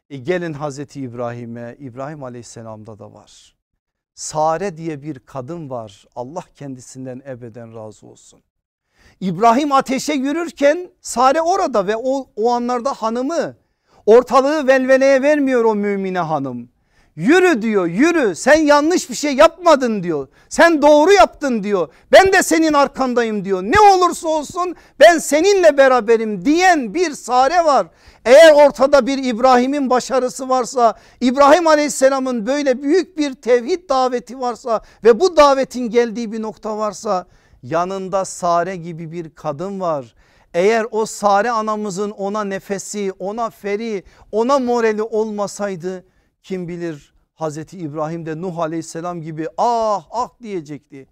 Speaker 1: E gelin Hazreti İbrahim'e İbrahim aleyhisselamda da var. Sare diye bir kadın var Allah kendisinden ebeden razı olsun. İbrahim ateşe yürürken Sare orada ve o, o anlarda hanımı ortalığı velveleye vermiyor o mümine hanım. Yürü diyor yürü sen yanlış bir şey yapmadın diyor. Sen doğru yaptın diyor. Ben de senin arkandayım diyor. Ne olursa olsun ben seninle beraberim diyen bir sare var. Eğer ortada bir İbrahim'in başarısı varsa İbrahim aleyhisselamın böyle büyük bir tevhid daveti varsa ve bu davetin geldiği bir nokta varsa yanında Sare gibi bir kadın var. Eğer o Sare anamızın ona nefesi ona feri ona morali olmasaydı kim bilir Hazreti İbrahim de Nuh aleyhisselam gibi ah ah diyecekti.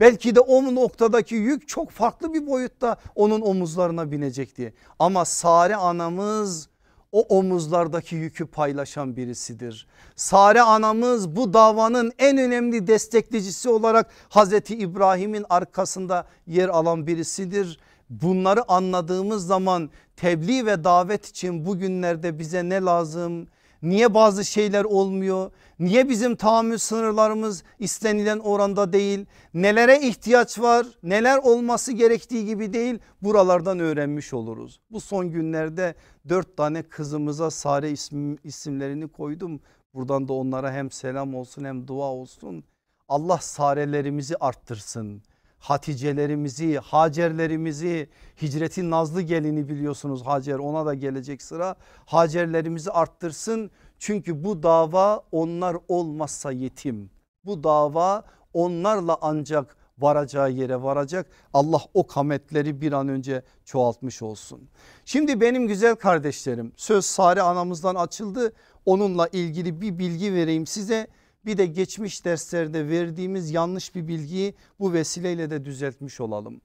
Speaker 1: Belki de o noktadaki yük çok farklı bir boyutta onun omuzlarına binecekti. Ama Sare anamız o omuzlardaki yükü paylaşan birisidir. Sare anamız bu davanın en önemli desteklecisi olarak Hazreti İbrahim'in arkasında yer alan birisidir. Bunları anladığımız zaman tebliğ ve davet için bugünlerde bize ne lazım? Niye bazı şeyler olmuyor? Niye bizim tahammül sınırlarımız istenilen oranda değil? Nelere ihtiyaç var? Neler olması gerektiği gibi değil? Buralardan öğrenmiş oluruz. Bu son günlerde dört tane kızımıza Sare isim, isimlerini koydum. Buradan da onlara hem selam olsun hem dua olsun. Allah sarelerimizi arttırsın. Haticelerimizi, Hacerlerimizi, hicretin nazlı gelini biliyorsunuz Hacer ona da gelecek sıra. Hacerlerimizi arttırsın çünkü bu dava onlar olmazsa yetim. Bu dava onlarla ancak varacağı yere varacak. Allah o kametleri bir an önce çoğaltmış olsun. Şimdi benim güzel kardeşlerim söz Sare anamızdan açıldı. Onunla ilgili bir bilgi vereyim size. Bir de geçmiş derslerde verdiğimiz yanlış bir bilgiyi bu vesileyle de düzeltmiş olalım.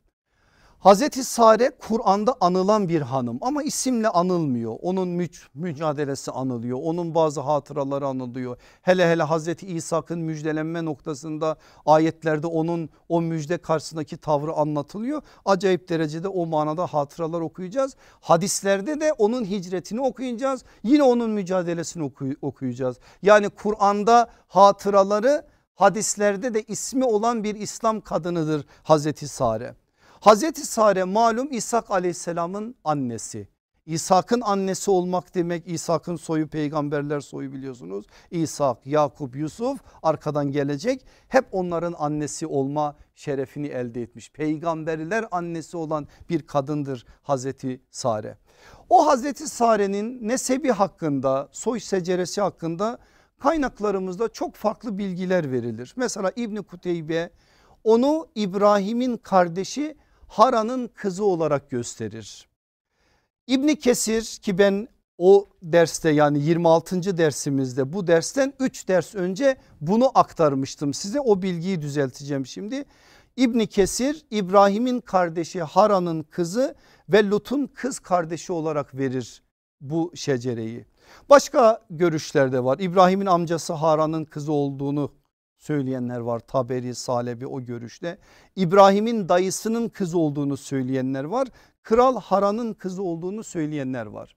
Speaker 1: Hazreti Sare Kur'an'da anılan bir hanım ama isimle anılmıyor. Onun müc mücadelesi anılıyor. Onun bazı hatıraları anılıyor. Hele hele Hazreti İsa'nın müjdelenme noktasında ayetlerde onun o müjde karşısındaki tavrı anlatılıyor. Acayip derecede o manada hatıralar okuyacağız. Hadislerde de onun hicretini okuyacağız. Yine onun mücadelesini oku okuyacağız. Yani Kur'an'da hatıraları hadislerde de ismi olan bir İslam kadınıdır Hazreti Sare. Hazreti Sare malum İshak aleyhisselamın annesi. İshak'ın annesi olmak demek İshak'ın soyu peygamberler soyu biliyorsunuz. İshak, Yakup, Yusuf arkadan gelecek. Hep onların annesi olma şerefini elde etmiş. Peygamberler annesi olan bir kadındır Hazreti Sare. O Hazreti Sare'nin nesebi hakkında soy seceresi hakkında kaynaklarımızda çok farklı bilgiler verilir. Mesela İbni Kuteybe onu İbrahim'in kardeşi Hara'nın kızı olarak gösterir. İbni Kesir ki ben o derste yani 26. dersimizde bu dersten 3 ders önce bunu aktarmıştım size o bilgiyi düzelteceğim şimdi. İbni Kesir İbrahim'in kardeşi Hara'nın kızı ve Lut'un kız kardeşi olarak verir bu şecereyi. Başka görüşler de var. İbrahim'in amcası Hara'nın kızı olduğunu söyleyenler var. Taberi, Salebi o görüşte. İbrahim'in dayısının kızı olduğunu söyleyenler var. Kral Haran'ın kızı olduğunu söyleyenler var.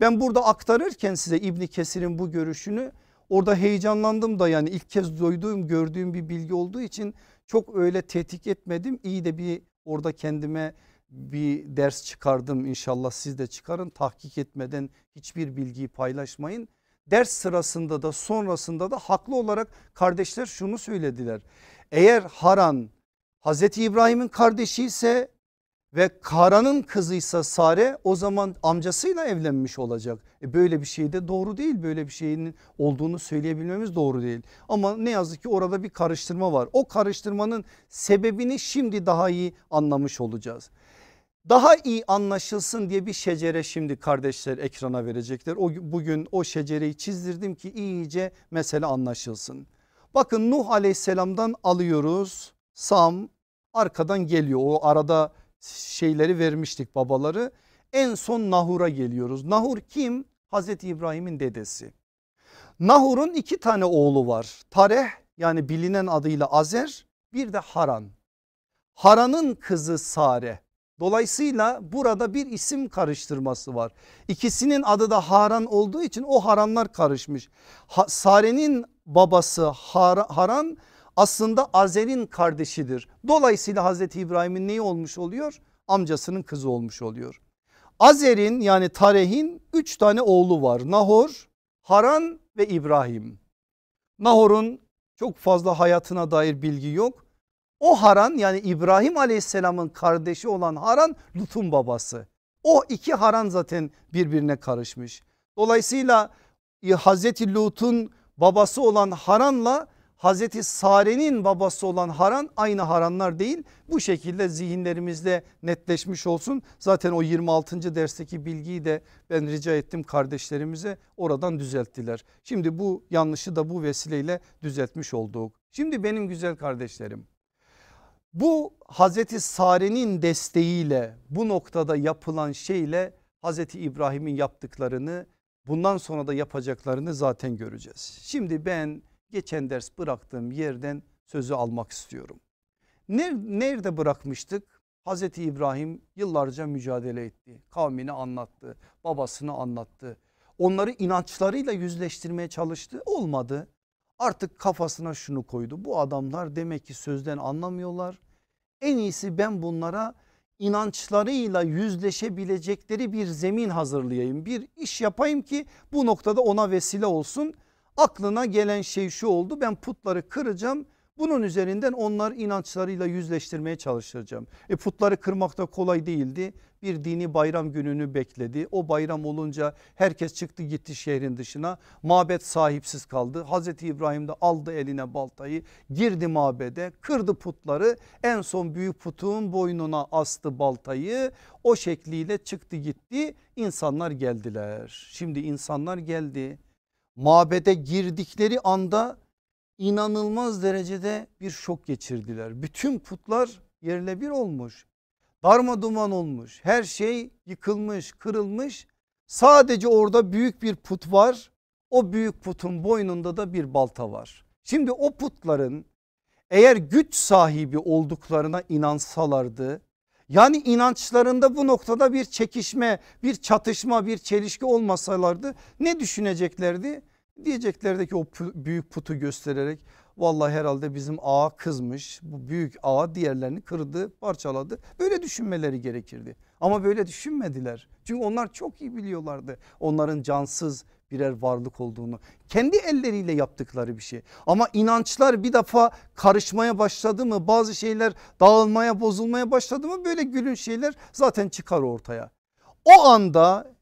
Speaker 1: Ben burada aktarırken size İbni Kesir'in bu görüşünü orada heyecanlandım da yani ilk kez duyduğum gördüğüm bir bilgi olduğu için çok öyle tetik etmedim. İyi de bir orada kendime bir ders çıkardım inşallah siz de çıkarın tahkik etmeden hiçbir bilgiyi paylaşmayın ders sırasında da sonrasında da haklı olarak kardeşler şunu söylediler. Eğer Haran Hazreti İbrahim'in kardeşi ise ve Karan'ın kızıysa Sare o zaman amcasıyla evlenmiş olacak. E böyle bir şey de doğru değil böyle bir şeyin olduğunu söyleyebilmemiz doğru değil. Ama ne yazık ki orada bir karıştırma var. O karıştırmanın sebebini şimdi daha iyi anlamış olacağız. Daha iyi anlaşılsın diye bir şecere şimdi kardeşler ekrana verecekler. O, bugün o şecereyi çizdirdim ki iyice mesele anlaşılsın. Bakın Nuh aleyhisselamdan alıyoruz. Sam arkadan geliyor. O arada şeyleri vermiştik babaları. En son Nahur'a geliyoruz. Nahur kim? Hazreti İbrahim'in dedesi. Nahur'un iki tane oğlu var. Tareh yani bilinen adıyla Azer bir de Haran. Haran'ın kızı Sare Dolayısıyla burada bir isim karıştırması var. İkisinin adı da Haran olduğu için o Haranlar karışmış. Ha, Sare'nin babası Har Haran aslında Azer'in kardeşidir. Dolayısıyla Hazreti İbrahim'in neyi olmuş oluyor? Amcasının kızı olmuş oluyor. Azer'in yani Tareh'in üç tane oğlu var. Nahor, Haran ve İbrahim. Nahor'un çok fazla hayatına dair bilgi yok. O Haran yani İbrahim aleyhisselamın kardeşi olan Haran Lut'un babası. O iki Haran zaten birbirine karışmış. Dolayısıyla Hazreti Lut'un babası olan Haran'la Hazreti Sare'nin babası olan Haran aynı Haranlar değil. Bu şekilde zihinlerimizde netleşmiş olsun. Zaten o 26. dersteki bilgiyi de ben rica ettim kardeşlerimize oradan düzelttiler. Şimdi bu yanlışı da bu vesileyle düzeltmiş olduk. Şimdi benim güzel kardeşlerim bu Hazreti Sare'nin desteğiyle bu noktada yapılan şeyle Hazreti İbrahim'in yaptıklarını bundan sonra da yapacaklarını zaten göreceğiz. Şimdi ben geçen ders bıraktığım yerden sözü almak istiyorum. Nerede bırakmıştık? Hazreti İbrahim yıllarca mücadele etti. Kavmini anlattı, babasını anlattı. Onları inançlarıyla yüzleştirmeye çalıştı. Olmadı. Artık kafasına şunu koydu. Bu adamlar demek ki sözden anlamıyorlar. En iyisi ben bunlara inançlarıyla yüzleşebilecekleri bir zemin hazırlayayım. Bir iş yapayım ki bu noktada ona vesile olsun. Aklına gelen şey şu oldu ben putları kıracağım. Bunun üzerinden onlar inançlarıyla yüzleştirmeye çalışacağım. E putları kırmak da kolay değildi. Bir dini bayram gününü bekledi. O bayram olunca herkes çıktı gitti şehrin dışına. Mabet sahipsiz kaldı. Hazreti İbrahim de aldı eline baltayı girdi mabede kırdı putları. En son büyük putun boynuna astı baltayı. O şekliyle çıktı gitti. İnsanlar geldiler. Şimdi insanlar geldi mabede girdikleri anda inanılmaz derecede bir şok geçirdiler. Bütün putlar yerle bir olmuş. Darma duman olmuş. Her şey yıkılmış, kırılmış. Sadece orada büyük bir put var. O büyük putun boynunda da bir balta var. Şimdi o putların eğer güç sahibi olduklarına inansalardı yani inançlarında bu noktada bir çekişme, bir çatışma, bir çelişki olmasalardı ne düşüneceklerdi? Diyeceklerdi ki o büyük putu göstererek vallahi herhalde bizim ağa kızmış bu büyük ağa diğerlerini kırdı parçaladı böyle düşünmeleri gerekirdi. Ama böyle düşünmediler çünkü onlar çok iyi biliyorlardı onların cansız birer varlık olduğunu kendi elleriyle yaptıkları bir şey ama inançlar bir defa karışmaya başladı mı bazı şeyler dağılmaya bozulmaya başladı mı böyle gülün şeyler zaten çıkar ortaya. O anda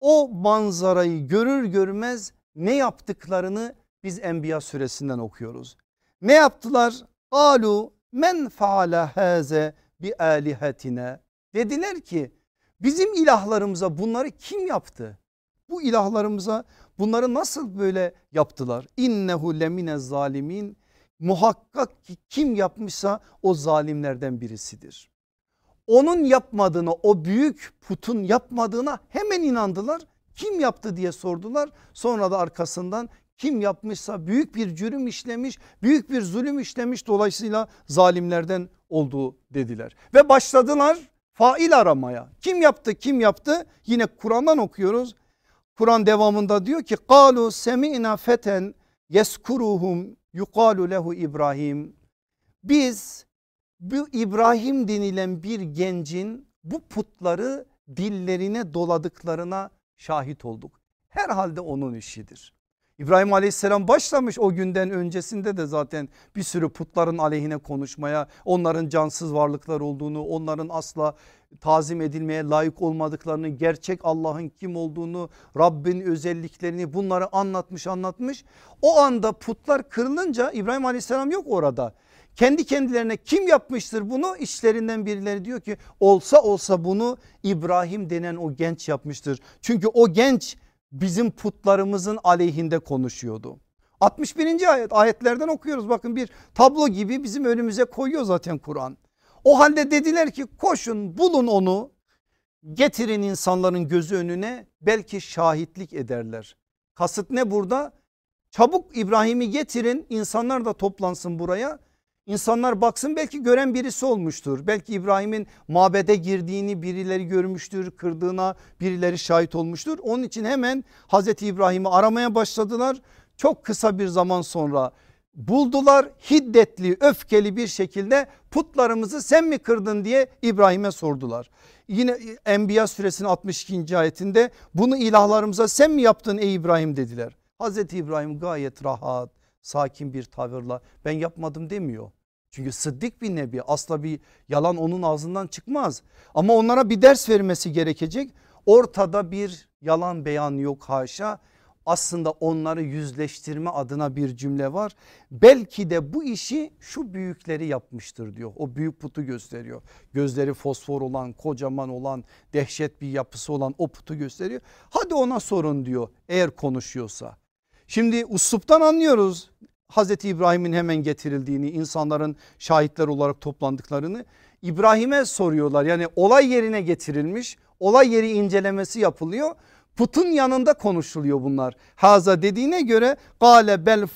Speaker 1: o manzarayı görür görmez ne yaptıklarını biz Enbiya suresinden okuyoruz. Ne yaptılar? Alu men faala haze bi alihatine. Dediler ki bizim ilahlarımıza bunları kim yaptı? Bu ilahlarımıza bunları nasıl böyle yaptılar? İnnehu lemine zalimin. Muhakkak ki kim yapmışsa o zalimlerden birisidir. Onun yapmadığına o büyük putun yapmadığına hemen inandılar kim yaptı diye sordular. Sonra da arkasından kim yapmışsa büyük bir cürüm işlemiş, büyük bir zulüm işlemiş dolayısıyla zalimlerden olduğu dediler. Ve başladılar fail aramaya. Kim yaptı kim yaptı yine Kur'an'dan okuyoruz. Kur'an devamında diyor ki kalu semi'na feten yeskuruhum yukalu lehu İbrahim. Biz bu İbrahim denilen bir gencin bu putları dillerine doladıklarına şahit olduk. Herhalde onun işidir. İbrahim aleyhisselam başlamış o günden öncesinde de zaten bir sürü putların aleyhine konuşmaya onların cansız varlıklar olduğunu onların asla tazim edilmeye layık olmadıklarını gerçek Allah'ın kim olduğunu Rabbin özelliklerini bunları anlatmış anlatmış. O anda putlar kırılınca İbrahim aleyhisselam yok orada. Kendi kendilerine kim yapmıştır bunu? İşlerinden birileri diyor ki olsa olsa bunu İbrahim denen o genç yapmıştır. Çünkü o genç bizim putlarımızın aleyhinde konuşuyordu. 61. ayet ayetlerden okuyoruz bakın bir tablo gibi bizim önümüze koyuyor zaten Kur'an. O halde dediler ki koşun bulun onu getirin insanların gözü önüne belki şahitlik ederler. Kasıt ne burada? Çabuk İbrahim'i getirin insanlar da toplansın buraya İnsanlar baksın belki gören birisi olmuştur. Belki İbrahim'in mabede girdiğini birileri görmüştür, kırdığına birileri şahit olmuştur. Onun için hemen Hazreti İbrahim'i aramaya başladılar. Çok kısa bir zaman sonra buldular hiddetli öfkeli bir şekilde putlarımızı sen mi kırdın diye İbrahim'e sordular. Yine Enbiya suresinin 62. ayetinde bunu ilahlarımıza sen mi yaptın ey İbrahim dediler. Hazreti İbrahim gayet rahat sakin bir tavırla ben yapmadım demiyor. Çünkü sıddık bir nebi asla bir yalan onun ağzından çıkmaz. Ama onlara bir ders vermesi gerekecek. Ortada bir yalan beyan yok haşa. aslında onları yüzleştirme adına bir cümle var. Belki de bu işi şu büyükleri yapmıştır diyor. O büyük putu gösteriyor. Gözleri fosfor olan kocaman olan dehşet bir yapısı olan o putu gösteriyor. Hadi ona sorun diyor eğer konuşuyorsa. Şimdi usluptan anlıyoruz Hazreti İbrahim'in hemen getirildiğini insanların şahitler olarak toplandıklarını İbrahim'e soruyorlar. Yani olay yerine getirilmiş olay yeri incelemesi yapılıyor. Putun yanında konuşuluyor bunlar. Haza dediğine göre gale bel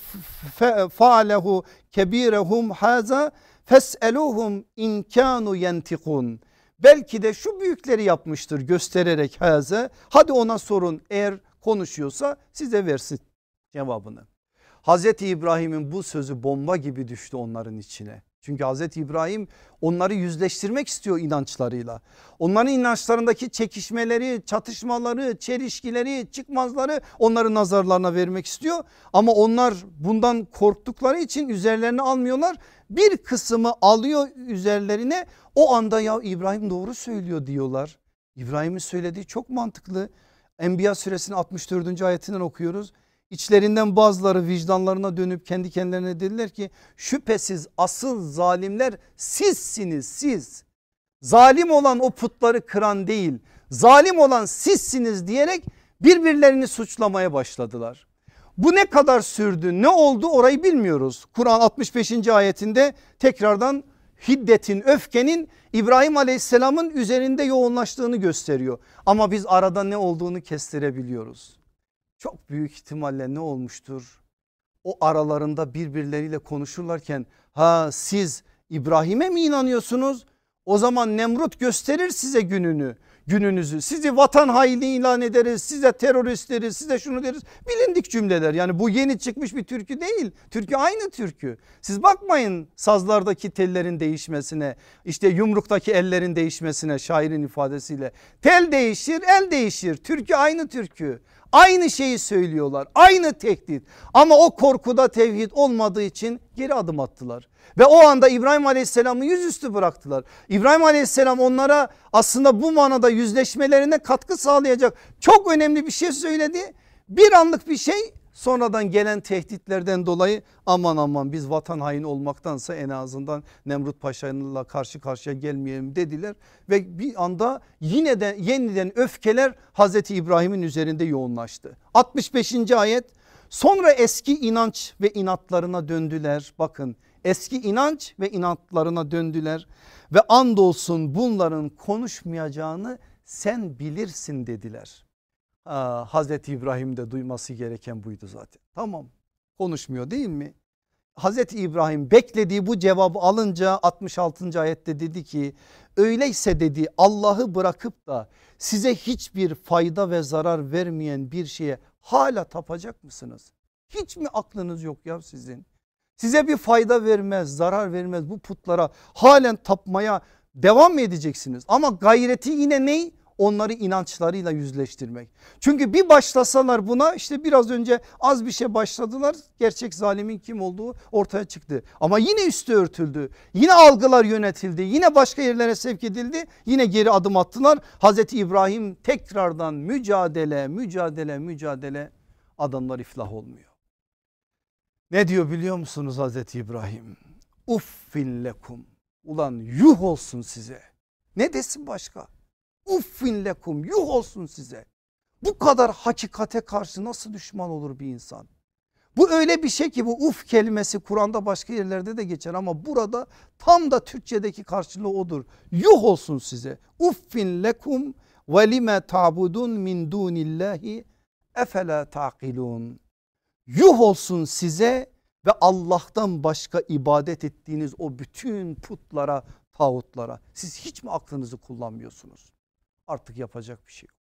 Speaker 1: faalehu kebirehum haza fes'eluhum in kanu yentikun. Belki de şu büyükleri yapmıştır göstererek haza. Hadi ona sorun eğer konuşuyorsa size versin cevabını. Hazreti İbrahim'in bu sözü bomba gibi düştü onların içine. Çünkü Hazreti İbrahim onları yüzleştirmek istiyor inançlarıyla. Onların inançlarındaki çekişmeleri, çatışmaları, çelişkileri, çıkmazları onların nazarlarına vermek istiyor. Ama onlar bundan korktukları için üzerlerine almıyorlar. Bir kısmı alıyor üzerlerine o anda ya İbrahim doğru söylüyor diyorlar. İbrahim'in söylediği çok mantıklı. Enbiya suresinin 64. ayetinden okuyoruz. İçlerinden bazıları vicdanlarına dönüp kendi kendilerine dediler ki şüphesiz asıl zalimler sizsiniz siz. Zalim olan o putları kıran değil zalim olan sizsiniz diyerek birbirlerini suçlamaya başladılar. Bu ne kadar sürdü ne oldu orayı bilmiyoruz. Kur'an 65. ayetinde tekrardan hiddetin öfkenin İbrahim aleyhisselamın üzerinde yoğunlaştığını gösteriyor. Ama biz arada ne olduğunu kestirebiliyoruz çok büyük ihtimalle ne olmuştur? O aralarında birbirleriyle konuşurlarken ha siz İbrahim'e mi inanıyorsunuz? O zaman Nemrut gösterir size gününü gününüzü. Sizi vatan haini ilan ederiz. Size terörist deriz. Size şunu deriz. Bilindik cümleler. Yani bu yeni çıkmış bir türkü değil. Türkü aynı türkü. Siz bakmayın sazlardaki tellerin değişmesine. işte yumruktaki ellerin değişmesine şairin ifadesiyle. Tel değişir el değişir. Türkü aynı türkü. Aynı şeyi söylüyorlar. Aynı tehdit. Ama o korkuda tevhid olmadığı için geri adım attılar. Ve o anda İbrahim Aleyhisselam'ı yüzüstü bıraktılar. İbrahim Aleyhisselam onlara aslında bu manada yüzleşmelerine katkı sağlayacak çok önemli bir şey söyledi. Bir anlık bir şey sonradan gelen tehditlerden dolayı aman aman biz vatan haini olmaktansa en azından Nemrut Paşa'yla karşı karşıya gelmeyelim dediler. Ve bir anda yine de yeniden öfkeler Hazreti İbrahim'in üzerinde yoğunlaştı. 65. ayet sonra eski inanç ve inatlarına döndüler bakın eski inanç ve inatlarına döndüler ve andolsun bunların konuşmayacağını sen bilirsin dediler. Hazreti İbrahim de duyması gereken buydu zaten. Tamam konuşmuyor değil mi? Hazreti İbrahim beklediği bu cevabı alınca 66. ayette dedi ki öyleyse dedi Allah'ı bırakıp da size hiçbir fayda ve zarar vermeyen bir şeye hala tapacak mısınız? Hiç mi aklınız yok ya sizin? Size bir fayda vermez zarar vermez bu putlara halen tapmaya devam mı edeceksiniz? Ama gayreti yine ney? Onları inançlarıyla yüzleştirmek. Çünkü bir başlasalar buna işte biraz önce az bir şey başladılar. Gerçek zalimin kim olduğu ortaya çıktı. Ama yine üstü örtüldü. Yine algılar yönetildi. Yine başka yerlere sevk edildi. Yine geri adım attılar. Hazreti İbrahim tekrardan mücadele mücadele mücadele adamlar iflah olmuyor. Ne diyor biliyor musunuz Hazreti İbrahim? Uffin lekum. Ulan yuh olsun size. Ne desin başka? Uffin lekum yuh olsun size. Bu kadar hakikate karşı nasıl düşman olur bir insan? Bu öyle bir şey ki bu uf kelimesi Kur'an'da başka yerlerde de geçer ama burada tam da Türkçedeki karşılığı odur. Yuh olsun size. Uffin lekum ve lime ta'budun min dunillahi efela taqilun. Yuh olsun size ve Allah'tan başka ibadet ettiğiniz o bütün putlara, tağutlara. Siz hiç mi aklınızı kullanmıyorsunuz? Artık yapacak bir şey yok.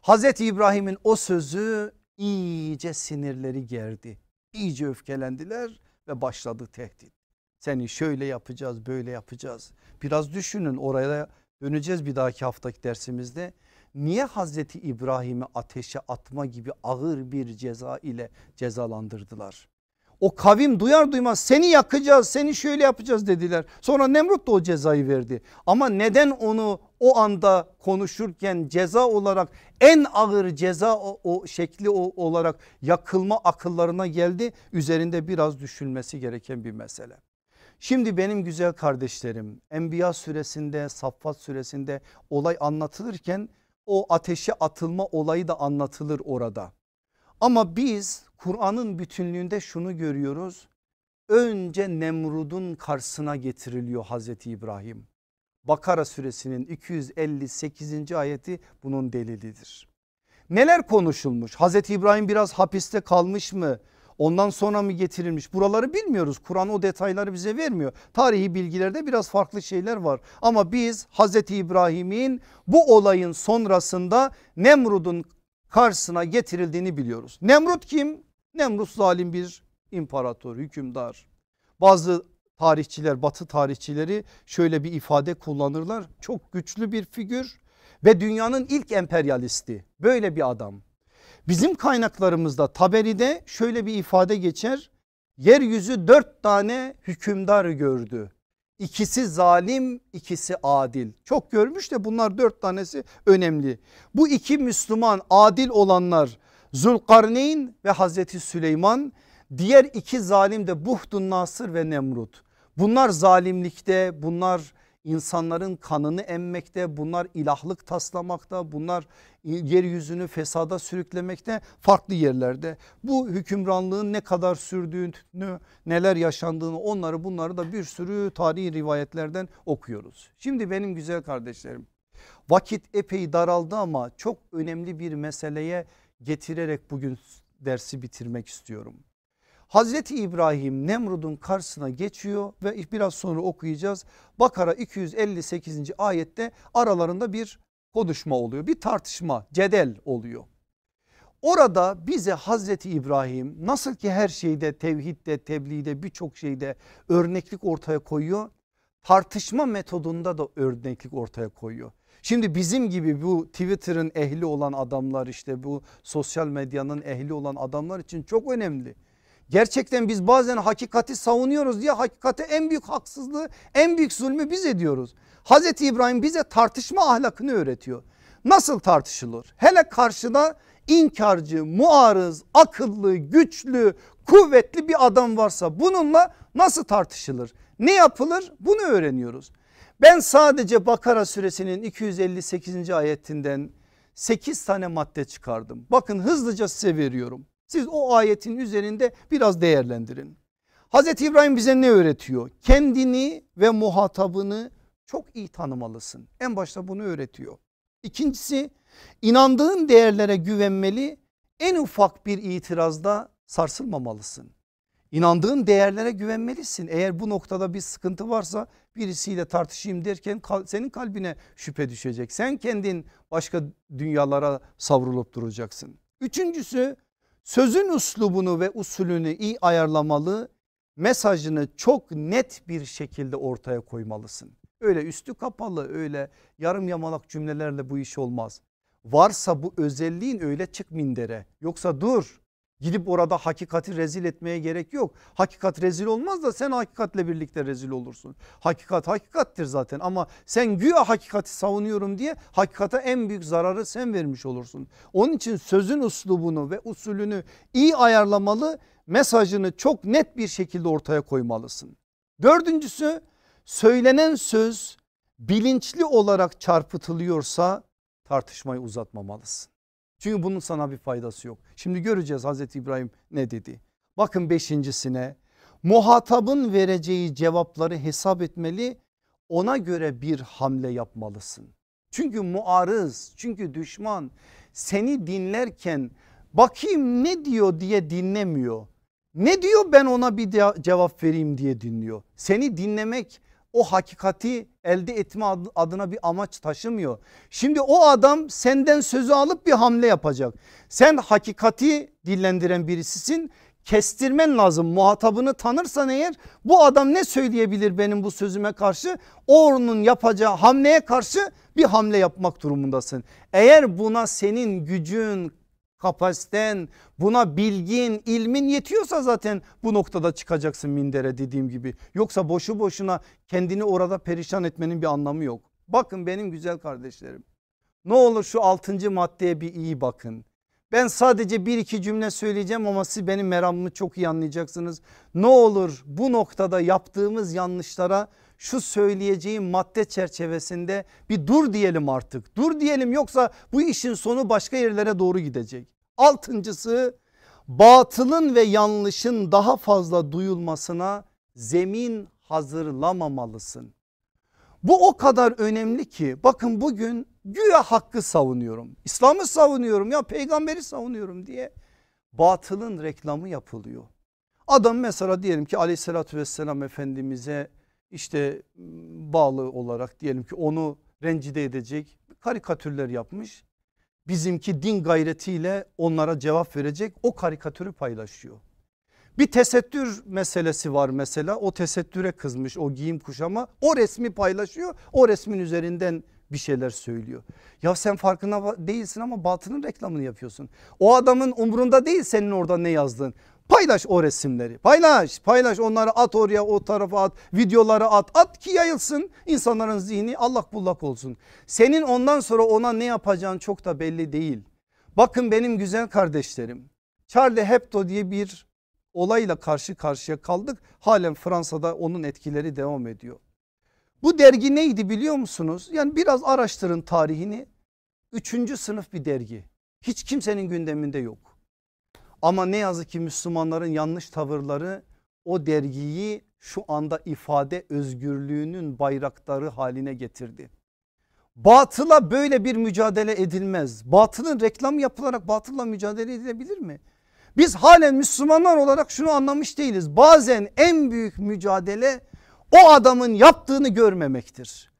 Speaker 1: Hazreti İbrahim'in o sözü iyice sinirleri gerdi. İyice öfkelendiler ve başladı tehdit. Seni şöyle yapacağız böyle yapacağız. Biraz düşünün oraya döneceğiz bir dahaki haftaki dersimizde niye Hazreti İbrahim'i ateşe atma gibi ağır bir ceza ile cezalandırdılar? O kavim duyar duymaz seni yakacağız seni şöyle yapacağız dediler. Sonra Nemrut da o cezayı verdi. Ama neden onu o anda konuşurken ceza olarak en ağır ceza o, o şekli o, olarak yakılma akıllarına geldi. Üzerinde biraz düşünmesi gereken bir mesele. Şimdi benim güzel kardeşlerim Enbiya suresinde Saffat suresinde olay anlatılırken o ateşe atılma olayı da anlatılır orada. Ama biz Kur'an'ın bütünlüğünde şunu görüyoruz. Önce Nemrud'un karşısına getiriliyor Hazreti İbrahim. Bakara suresinin 258. ayeti bunun delilidir. Neler konuşulmuş? Hazreti İbrahim biraz hapiste kalmış mı? Ondan sonra mı getirilmiş? Buraları bilmiyoruz. Kur'an o detayları bize vermiyor. Tarihi bilgilerde biraz farklı şeyler var. Ama biz Hazreti İbrahim'in bu olayın sonrasında Nemrud'un karşısına getirildiğini biliyoruz. Nemrut kim? Nemrut zalim bir imparator, hükümdar. Bazı tarihçiler, batı tarihçileri şöyle bir ifade kullanırlar. Çok güçlü bir figür ve dünyanın ilk emperyalisti. Böyle bir adam. Bizim kaynaklarımızda Taberi'de şöyle bir ifade geçer. Yeryüzü dört tane hükümdar gördü. İkisi zalim ikisi adil. Çok görmüş de bunlar dört tanesi önemli. Bu iki Müslüman adil olanlar Zulkarneyn ve Hazreti Süleyman. Diğer iki zalim de Buhdun Nasır ve Nemrut. Bunlar zalimlikte bunlar insanların kanını emmekte bunlar ilahlık taslamakta bunlar yeryüzünü fesada sürüklemekte farklı yerlerde. Bu hükümranlığın ne kadar sürdüğünü neler yaşandığını onları bunları da bir sürü tarihi rivayetlerden okuyoruz. Şimdi benim güzel kardeşlerim vakit epey daraldı ama çok önemli bir meseleye getirerek bugün dersi bitirmek istiyorum. Hazreti İbrahim Nemrud'un karşısına geçiyor ve biraz sonra okuyacağız. Bakara 258. ayette aralarında bir konuşma oluyor. Bir tartışma, cedel oluyor. Orada bize Hazreti İbrahim nasıl ki her şeyde tevhidde, tebliğde birçok şeyde örneklik ortaya koyuyor. Tartışma metodunda da örneklik ortaya koyuyor. Şimdi bizim gibi bu Twitter'ın ehli olan adamlar işte bu sosyal medyanın ehli olan adamlar için çok önemli. Gerçekten biz bazen hakikati savunuyoruz diye hakikate en büyük haksızlığı en büyük zulmü biz ediyoruz. Hazreti İbrahim bize tartışma ahlakını öğretiyor. Nasıl tartışılır? Hele karşıda inkarcı, muarız, akıllı, güçlü, kuvvetli bir adam varsa bununla nasıl tartışılır? Ne yapılır? Bunu öğreniyoruz. Ben sadece Bakara suresinin 258. ayetinden 8 tane madde çıkardım. Bakın hızlıca size veriyorum. Siz o ayetin üzerinde biraz değerlendirin. Hazreti İbrahim bize ne öğretiyor? Kendini ve muhatabını çok iyi tanımalısın. En başta bunu öğretiyor. İkincisi inandığın değerlere güvenmeli en ufak bir itirazda sarsılmamalısın. İnandığın değerlere güvenmelisin. Eğer bu noktada bir sıkıntı varsa birisiyle tartışayım derken senin kalbine şüphe düşecek. Sen kendin başka dünyalara savrulup duracaksın. Üçüncüsü sözün uslubunu ve usulünü iyi ayarlamalı mesajını çok net bir şekilde ortaya koymalısın. Öyle üstü kapalı öyle yarım yamalak cümlelerle bu iş olmaz. Varsa bu özelliğin öyle çık mindere yoksa dur Gidip orada hakikati rezil etmeye gerek yok. Hakikat rezil olmaz da sen hakikatle birlikte rezil olursun. Hakikat hakikattir zaten ama sen güya hakikati savunuyorum diye hakikate en büyük zararı sen vermiş olursun. Onun için sözün uslubunu ve usulünü iyi ayarlamalı mesajını çok net bir şekilde ortaya koymalısın. Dördüncüsü söylenen söz bilinçli olarak çarpıtılıyorsa tartışmayı uzatmamalısın. Çünkü bunun sana bir faydası yok. Şimdi göreceğiz Hazreti İbrahim ne dedi. Bakın beşincisine muhatabın vereceği cevapları hesap etmeli ona göre bir hamle yapmalısın. Çünkü muarız çünkü düşman seni dinlerken bakayım ne diyor diye dinlemiyor. Ne diyor ben ona bir cevap vereyim diye dinliyor. Seni dinlemek o hakikati elde etme adına bir amaç taşımıyor. Şimdi o adam senden sözü alıp bir hamle yapacak. Sen hakikati dillendiren birisisin kestirmen lazım muhatabını tanırsan eğer bu adam ne söyleyebilir benim bu sözüme karşı o onun yapacağı hamleye karşı bir hamle yapmak durumundasın. Eğer buna senin gücün kapasiten, buna bilgin, ilmin yetiyorsa zaten bu noktada çıkacaksın mindere dediğim gibi. Yoksa boşu boşuna kendini orada perişan etmenin bir anlamı yok. Bakın benim güzel kardeşlerim. Ne olur şu altıncı maddeye bir iyi bakın. Ben sadece bir iki cümle söyleyeceğim ama siz benim meramımı çok iyi anlayacaksınız. Ne olur bu noktada yaptığımız yanlışlara şu söyleyeceğim madde çerçevesinde bir dur diyelim artık. Dur diyelim yoksa bu işin sonu başka yerlere doğru gidecek. Altıncısı batılın ve yanlışın daha fazla duyulmasına zemin hazırlamamalısın. Bu o kadar önemli ki bakın bugün güya hakkı savunuyorum. İslam'ı savunuyorum ya peygamberi savunuyorum diye batılın reklamı yapılıyor. Adam mesela diyelim ki aleyhissalatü vesselam efendimize işte bağlı olarak diyelim ki onu rencide edecek karikatürler yapmış. Bizimki din gayretiyle onlara cevap verecek o karikatürü paylaşıyor. Bir tesettür meselesi var mesela o tesettüre kızmış o giyim kuşama o resmi paylaşıyor o resmin üzerinden bir şeyler söylüyor. Ya sen farkında değilsin ama batının reklamını yapıyorsun. O adamın umurunda değil senin orada ne yazdığın. Paylaş o resimleri paylaş paylaş onları at oraya o tarafa at videoları at at ki yayılsın insanların zihni allak bullak olsun. Senin ondan sonra ona ne yapacağın çok da belli değil. Bakın benim güzel kardeşlerim Charlie Hebdo diye bir olayla karşı karşıya kaldık. Halen Fransa'da onun etkileri devam ediyor. Bu dergi neydi biliyor musunuz? Yani biraz araştırın tarihini. Üçüncü sınıf bir dergi. Hiç kimsenin gündeminde yok. Ama ne yazık ki Müslümanların yanlış tavırları o dergiyi şu anda ifade özgürlüğünün bayrakları haline getirdi. Batıla böyle bir mücadele edilmez. Batılın reklam yapılarak batılla mücadele edilebilir mi? Biz halen Müslümanlar olarak şunu anlamış değiliz. Bazen en büyük mücadele o adamın yaptığını görmemektir.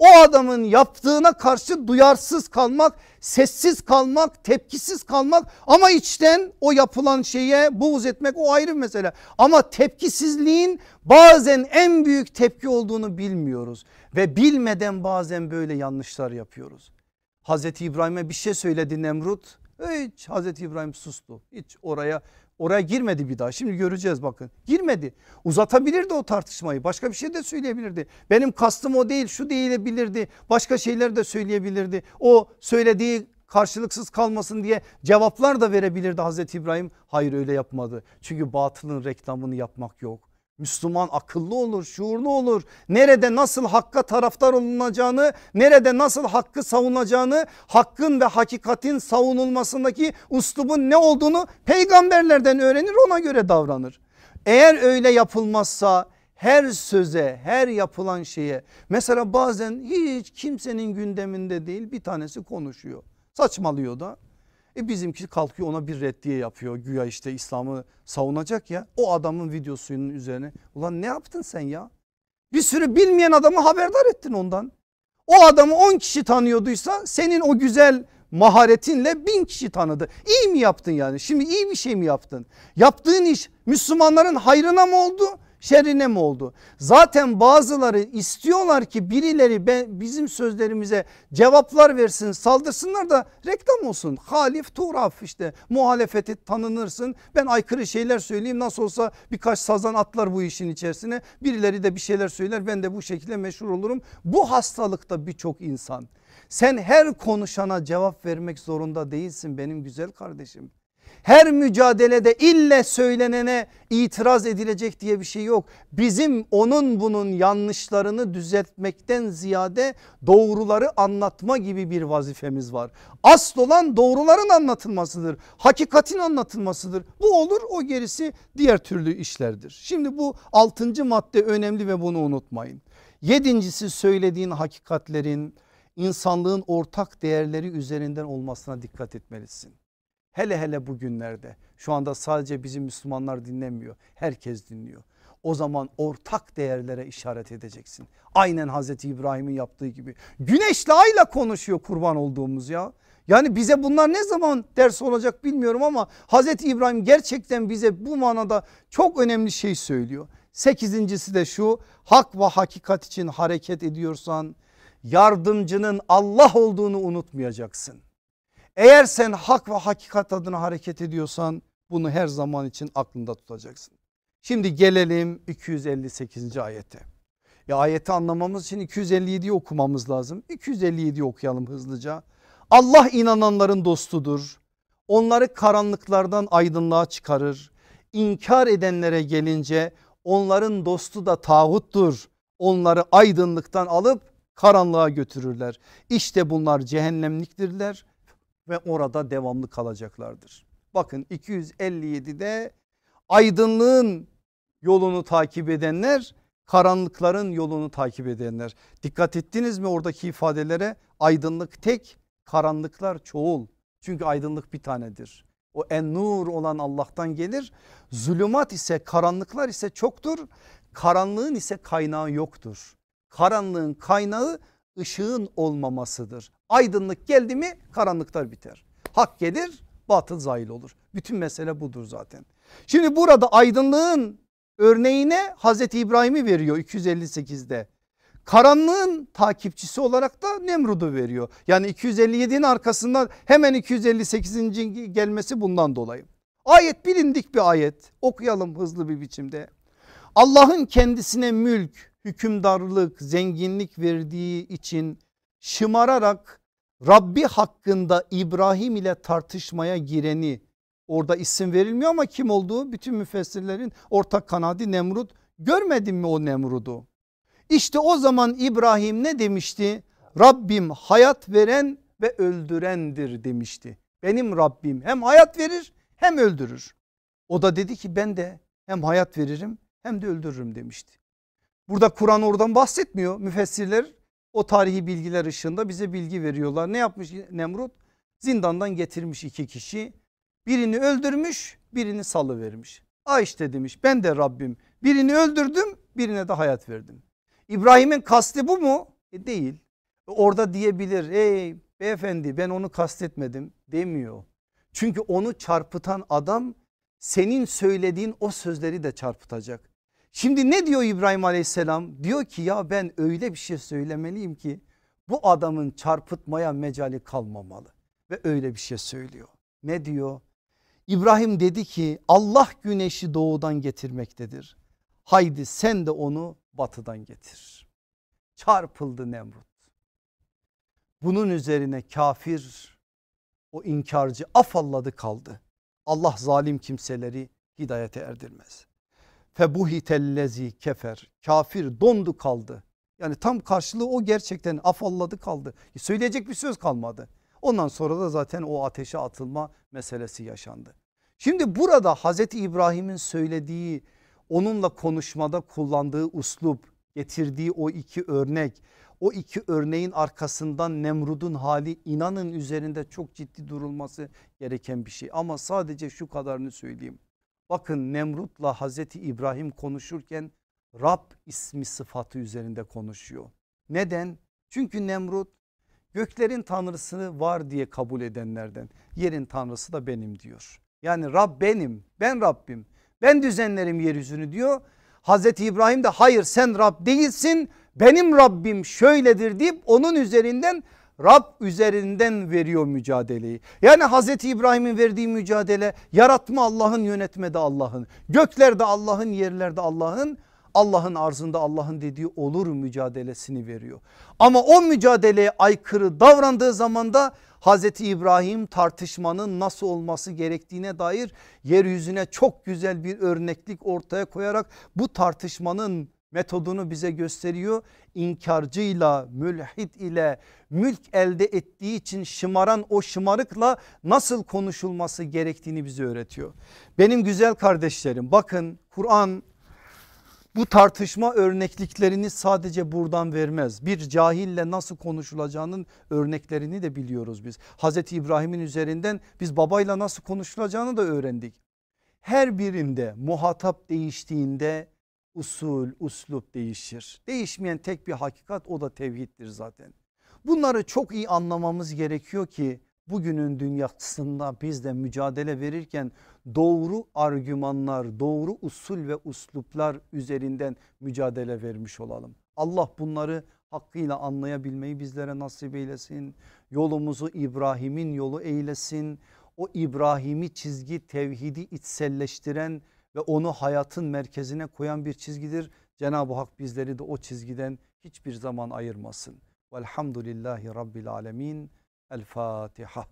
Speaker 1: O adamın yaptığına karşı duyarsız kalmak, sessiz kalmak, tepkisiz kalmak ama içten o yapılan şeye buğz etmek o ayrı bir mesele. Ama tepkisizliğin bazen en büyük tepki olduğunu bilmiyoruz ve bilmeden bazen böyle yanlışlar yapıyoruz. Hazreti İbrahim'e bir şey söyledi Nemrut hiç Hazreti İbrahim sustu. Hiç oraya oraya girmedi bir daha. Şimdi göreceğiz bakın. Girmedi. Uzatabilirdi o tartışmayı. Başka bir şey de söyleyebilirdi. Benim kastım o değil şu değilebilirdi. Başka şeyler de söyleyebilirdi. O söylediği karşılıksız kalmasın diye cevaplar da verebilirdi Hazreti İbrahim. Hayır öyle yapmadı. Çünkü batılın reklamını yapmak yok. Müslüman akıllı olur, şuurlu olur. Nerede nasıl hakka taraftar olunacağını, nerede nasıl hakkı savunacağını, hakkın ve hakikatin savunulmasındaki uslubun ne olduğunu peygamberlerden öğrenir ona göre davranır. Eğer öyle yapılmazsa her söze, her yapılan şeye mesela bazen hiç kimsenin gündeminde değil bir tanesi konuşuyor. Saçmalıyor da e bizimki kalkıyor ona bir reddiye yapıyor. Güya işte İslam'ı savunacak ya. O adamın videosunun üzerine. Ulan ne yaptın sen ya? Bir sürü bilmeyen adamı haberdar ettin ondan. O adamı 10 kişi tanıyorduysa senin o güzel maharetinle bin kişi tanıdı. İyi mi yaptın yani? Şimdi iyi bir şey mi yaptın? Yaptığın iş Müslümanların hayrına mı oldu? Şerrine mi oldu? Zaten bazıları istiyorlar ki birileri bizim sözlerimize cevaplar versin saldırsınlar da reklam olsun. Halif turaf işte muhalefeti tanınırsın. Ben aykırı şeyler söyleyeyim nasıl olsa birkaç sazan atlar bu işin içerisine. Birileri de bir şeyler söyler ben de bu şekilde meşhur olurum. Bu hastalıkta birçok insan. Sen her konuşana cevap vermek zorunda değilsin benim güzel kardeşim. Her mücadelede ille söylenene itiraz edilecek diye bir şey yok. Bizim onun bunun yanlışlarını düzeltmekten ziyade doğruları anlatma gibi bir vazifemiz var. Asıl olan doğruların anlatılmasıdır. Hakikatin anlatılmasıdır. Bu olur o gerisi diğer türlü işlerdir. Şimdi bu altıncı madde önemli ve bunu unutmayın. Yedincisi söylediğin hakikatlerin insanlığın ortak değerleri üzerinden olmasına dikkat etmelisin. Hele hele bugünlerde şu anda sadece bizim Müslümanlar dinlemiyor. Herkes dinliyor. O zaman ortak değerlere işaret edeceksin. Aynen Hazreti İbrahim'in yaptığı gibi. Güneşle ayla konuşuyor kurban olduğumuz ya. Yani bize bunlar ne zaman ders olacak bilmiyorum ama Hazreti İbrahim gerçekten bize bu manada çok önemli şey söylüyor. Sekizincisi de şu hak ve hakikat için hareket ediyorsan yardımcının Allah olduğunu unutmayacaksın. Eğer sen hak ve hakikat adına hareket ediyorsan bunu her zaman için aklında tutacaksın. Şimdi gelelim 258. ayete. Ya ayeti anlamamız için 257'yi okumamız lazım. 257'yi okuyalım hızlıca. Allah inananların dostudur. Onları karanlıklardan aydınlığa çıkarır. İnkar edenlere gelince onların dostu da tağuttur. Onları aydınlıktan alıp karanlığa götürürler. İşte bunlar cehennemliktirler ve orada devamlı kalacaklardır. Bakın 257'de aydınlığın yolunu takip edenler karanlıkların yolunu takip edenler. Dikkat ettiniz mi oradaki ifadelere aydınlık tek karanlıklar çoğul. Çünkü aydınlık bir tanedir. O en nur olan Allah'tan gelir. Zulümat ise karanlıklar ise çoktur. Karanlığın ise kaynağı yoktur. Karanlığın kaynağı ışığın olmamasıdır. Aydınlık geldi mi karanlıklar biter. Hak gelir batıl zahil olur. Bütün mesele budur zaten. Şimdi burada aydınlığın örneğine Hazreti İbrahim'i veriyor 258'de. Karanlığın takipçisi olarak da Nemrud'u veriyor. Yani 257'nin arkasından hemen 258. gelmesi bundan dolayı. Ayet bilindik bir ayet okuyalım hızlı bir biçimde. Allah'ın kendisine mülk, hükümdarlık, zenginlik verdiği için şımararak Rabbi hakkında İbrahim ile tartışmaya gireni orada isim verilmiyor ama kim olduğu bütün müfessirlerin ortak kanadı Nemrut. Görmedin mi o Nemrud'u? İşte o zaman İbrahim ne demişti? Rabbim hayat veren ve öldürendir demişti. Benim Rabbim hem hayat verir hem öldürür. O da dedi ki ben de hem hayat veririm hem de öldürürüm demişti. Burada Kur'an oradan bahsetmiyor. Müfessirler o tarihi bilgiler ışığında bize bilgi veriyorlar. Ne yapmış Nemrut? Zindandan getirmiş iki kişi. Birini öldürmüş birini salıvermiş. A işte demiş ben de Rabbim birini öldürdüm birine de hayat verdim. İbrahim'in kasti bu mu? E değil. Orada diyebilir ey beyefendi ben onu kastetmedim demiyor. Çünkü onu çarpıtan adam senin söylediğin o sözleri de çarpıtacak. Şimdi ne diyor İbrahim aleyhisselam? Diyor ki ya ben öyle bir şey söylemeliyim ki bu adamın çarpıtmaya mecali kalmamalı. Ve öyle bir şey söylüyor. Ne diyor? İbrahim dedi ki Allah güneşi doğudan getirmektedir. Haydi sen de onu batıdan getir. Çarpıldı Nemrut. Bunun üzerine kafir o inkarcı afalladı kaldı. Allah zalim kimseleri hidayete erdirmez. Febuhitellezi kefer kafir dondu kaldı. Yani tam karşılığı o gerçekten afalladı kaldı. Söyleyecek bir söz kalmadı. Ondan sonra da zaten o ateşe atılma meselesi yaşandı. Şimdi burada Hazreti İbrahim'in söylediği onunla konuşmada kullandığı uslup getirdiği o iki örnek o iki örneğin arkasından Nemrud'un hali inanın üzerinde çok ciddi durulması gereken bir şey. Ama sadece şu kadarını söyleyeyim. Bakın Nemrut'la Hazreti İbrahim konuşurken Rab ismi sıfatı üzerinde konuşuyor. Neden? Çünkü Nemrut göklerin tanrısını var diye kabul edenlerden yerin tanrısı da benim diyor. Yani Rab benim ben Rabbim ben düzenlerim yeryüzünü diyor. Hazreti İbrahim de hayır sen Rab değilsin benim Rabbim şöyledir deyip onun üzerinden Rab üzerinden veriyor mücadeleyi. Yani Hazreti İbrahim'in verdiği mücadele yaratma Allah'ın yönetme de Allah'ın. Göklerde Allah'ın yerlerde Allah'ın Allah'ın arzında Allah'ın dediği olur mücadelesini veriyor. Ama o mücadeleye aykırı davrandığı zaman da Hazreti İbrahim tartışmanın nasıl olması gerektiğine dair yeryüzüne çok güzel bir örneklik ortaya koyarak bu tartışmanın metodunu bize gösteriyor. İnkarcıyla mülhit ile mülk elde ettiği için şımaran o şımarıkla nasıl konuşulması gerektiğini bize öğretiyor. Benim güzel kardeşlerim bakın Kur'an bu tartışma örnekliklerini sadece buradan vermez. Bir cahille nasıl konuşulacağının örneklerini de biliyoruz biz. Hazreti İbrahim'in üzerinden biz babayla nasıl konuşulacağını da öğrendik. Her birinde muhatap değiştiğinde usul, uslup değişir. Değişmeyen tek bir hakikat o da tevhiddir zaten. Bunları çok iyi anlamamız gerekiyor ki bugünün dünyasında biz de mücadele verirken doğru argümanlar, doğru usul ve usluplar üzerinden mücadele vermiş olalım. Allah bunları hakkıyla anlayabilmeyi bizlere nasip eylesin. Yolumuzu İbrahim'in yolu eylesin. O İbrahim'i çizgi tevhidi içselleştiren ve onu hayatın merkezine koyan bir çizgidir. Cenab-ı Hak bizleri de o çizgiden hiçbir zaman ayırmasın. Velhamdülillahi Rabbil Alemin. El Fatiha.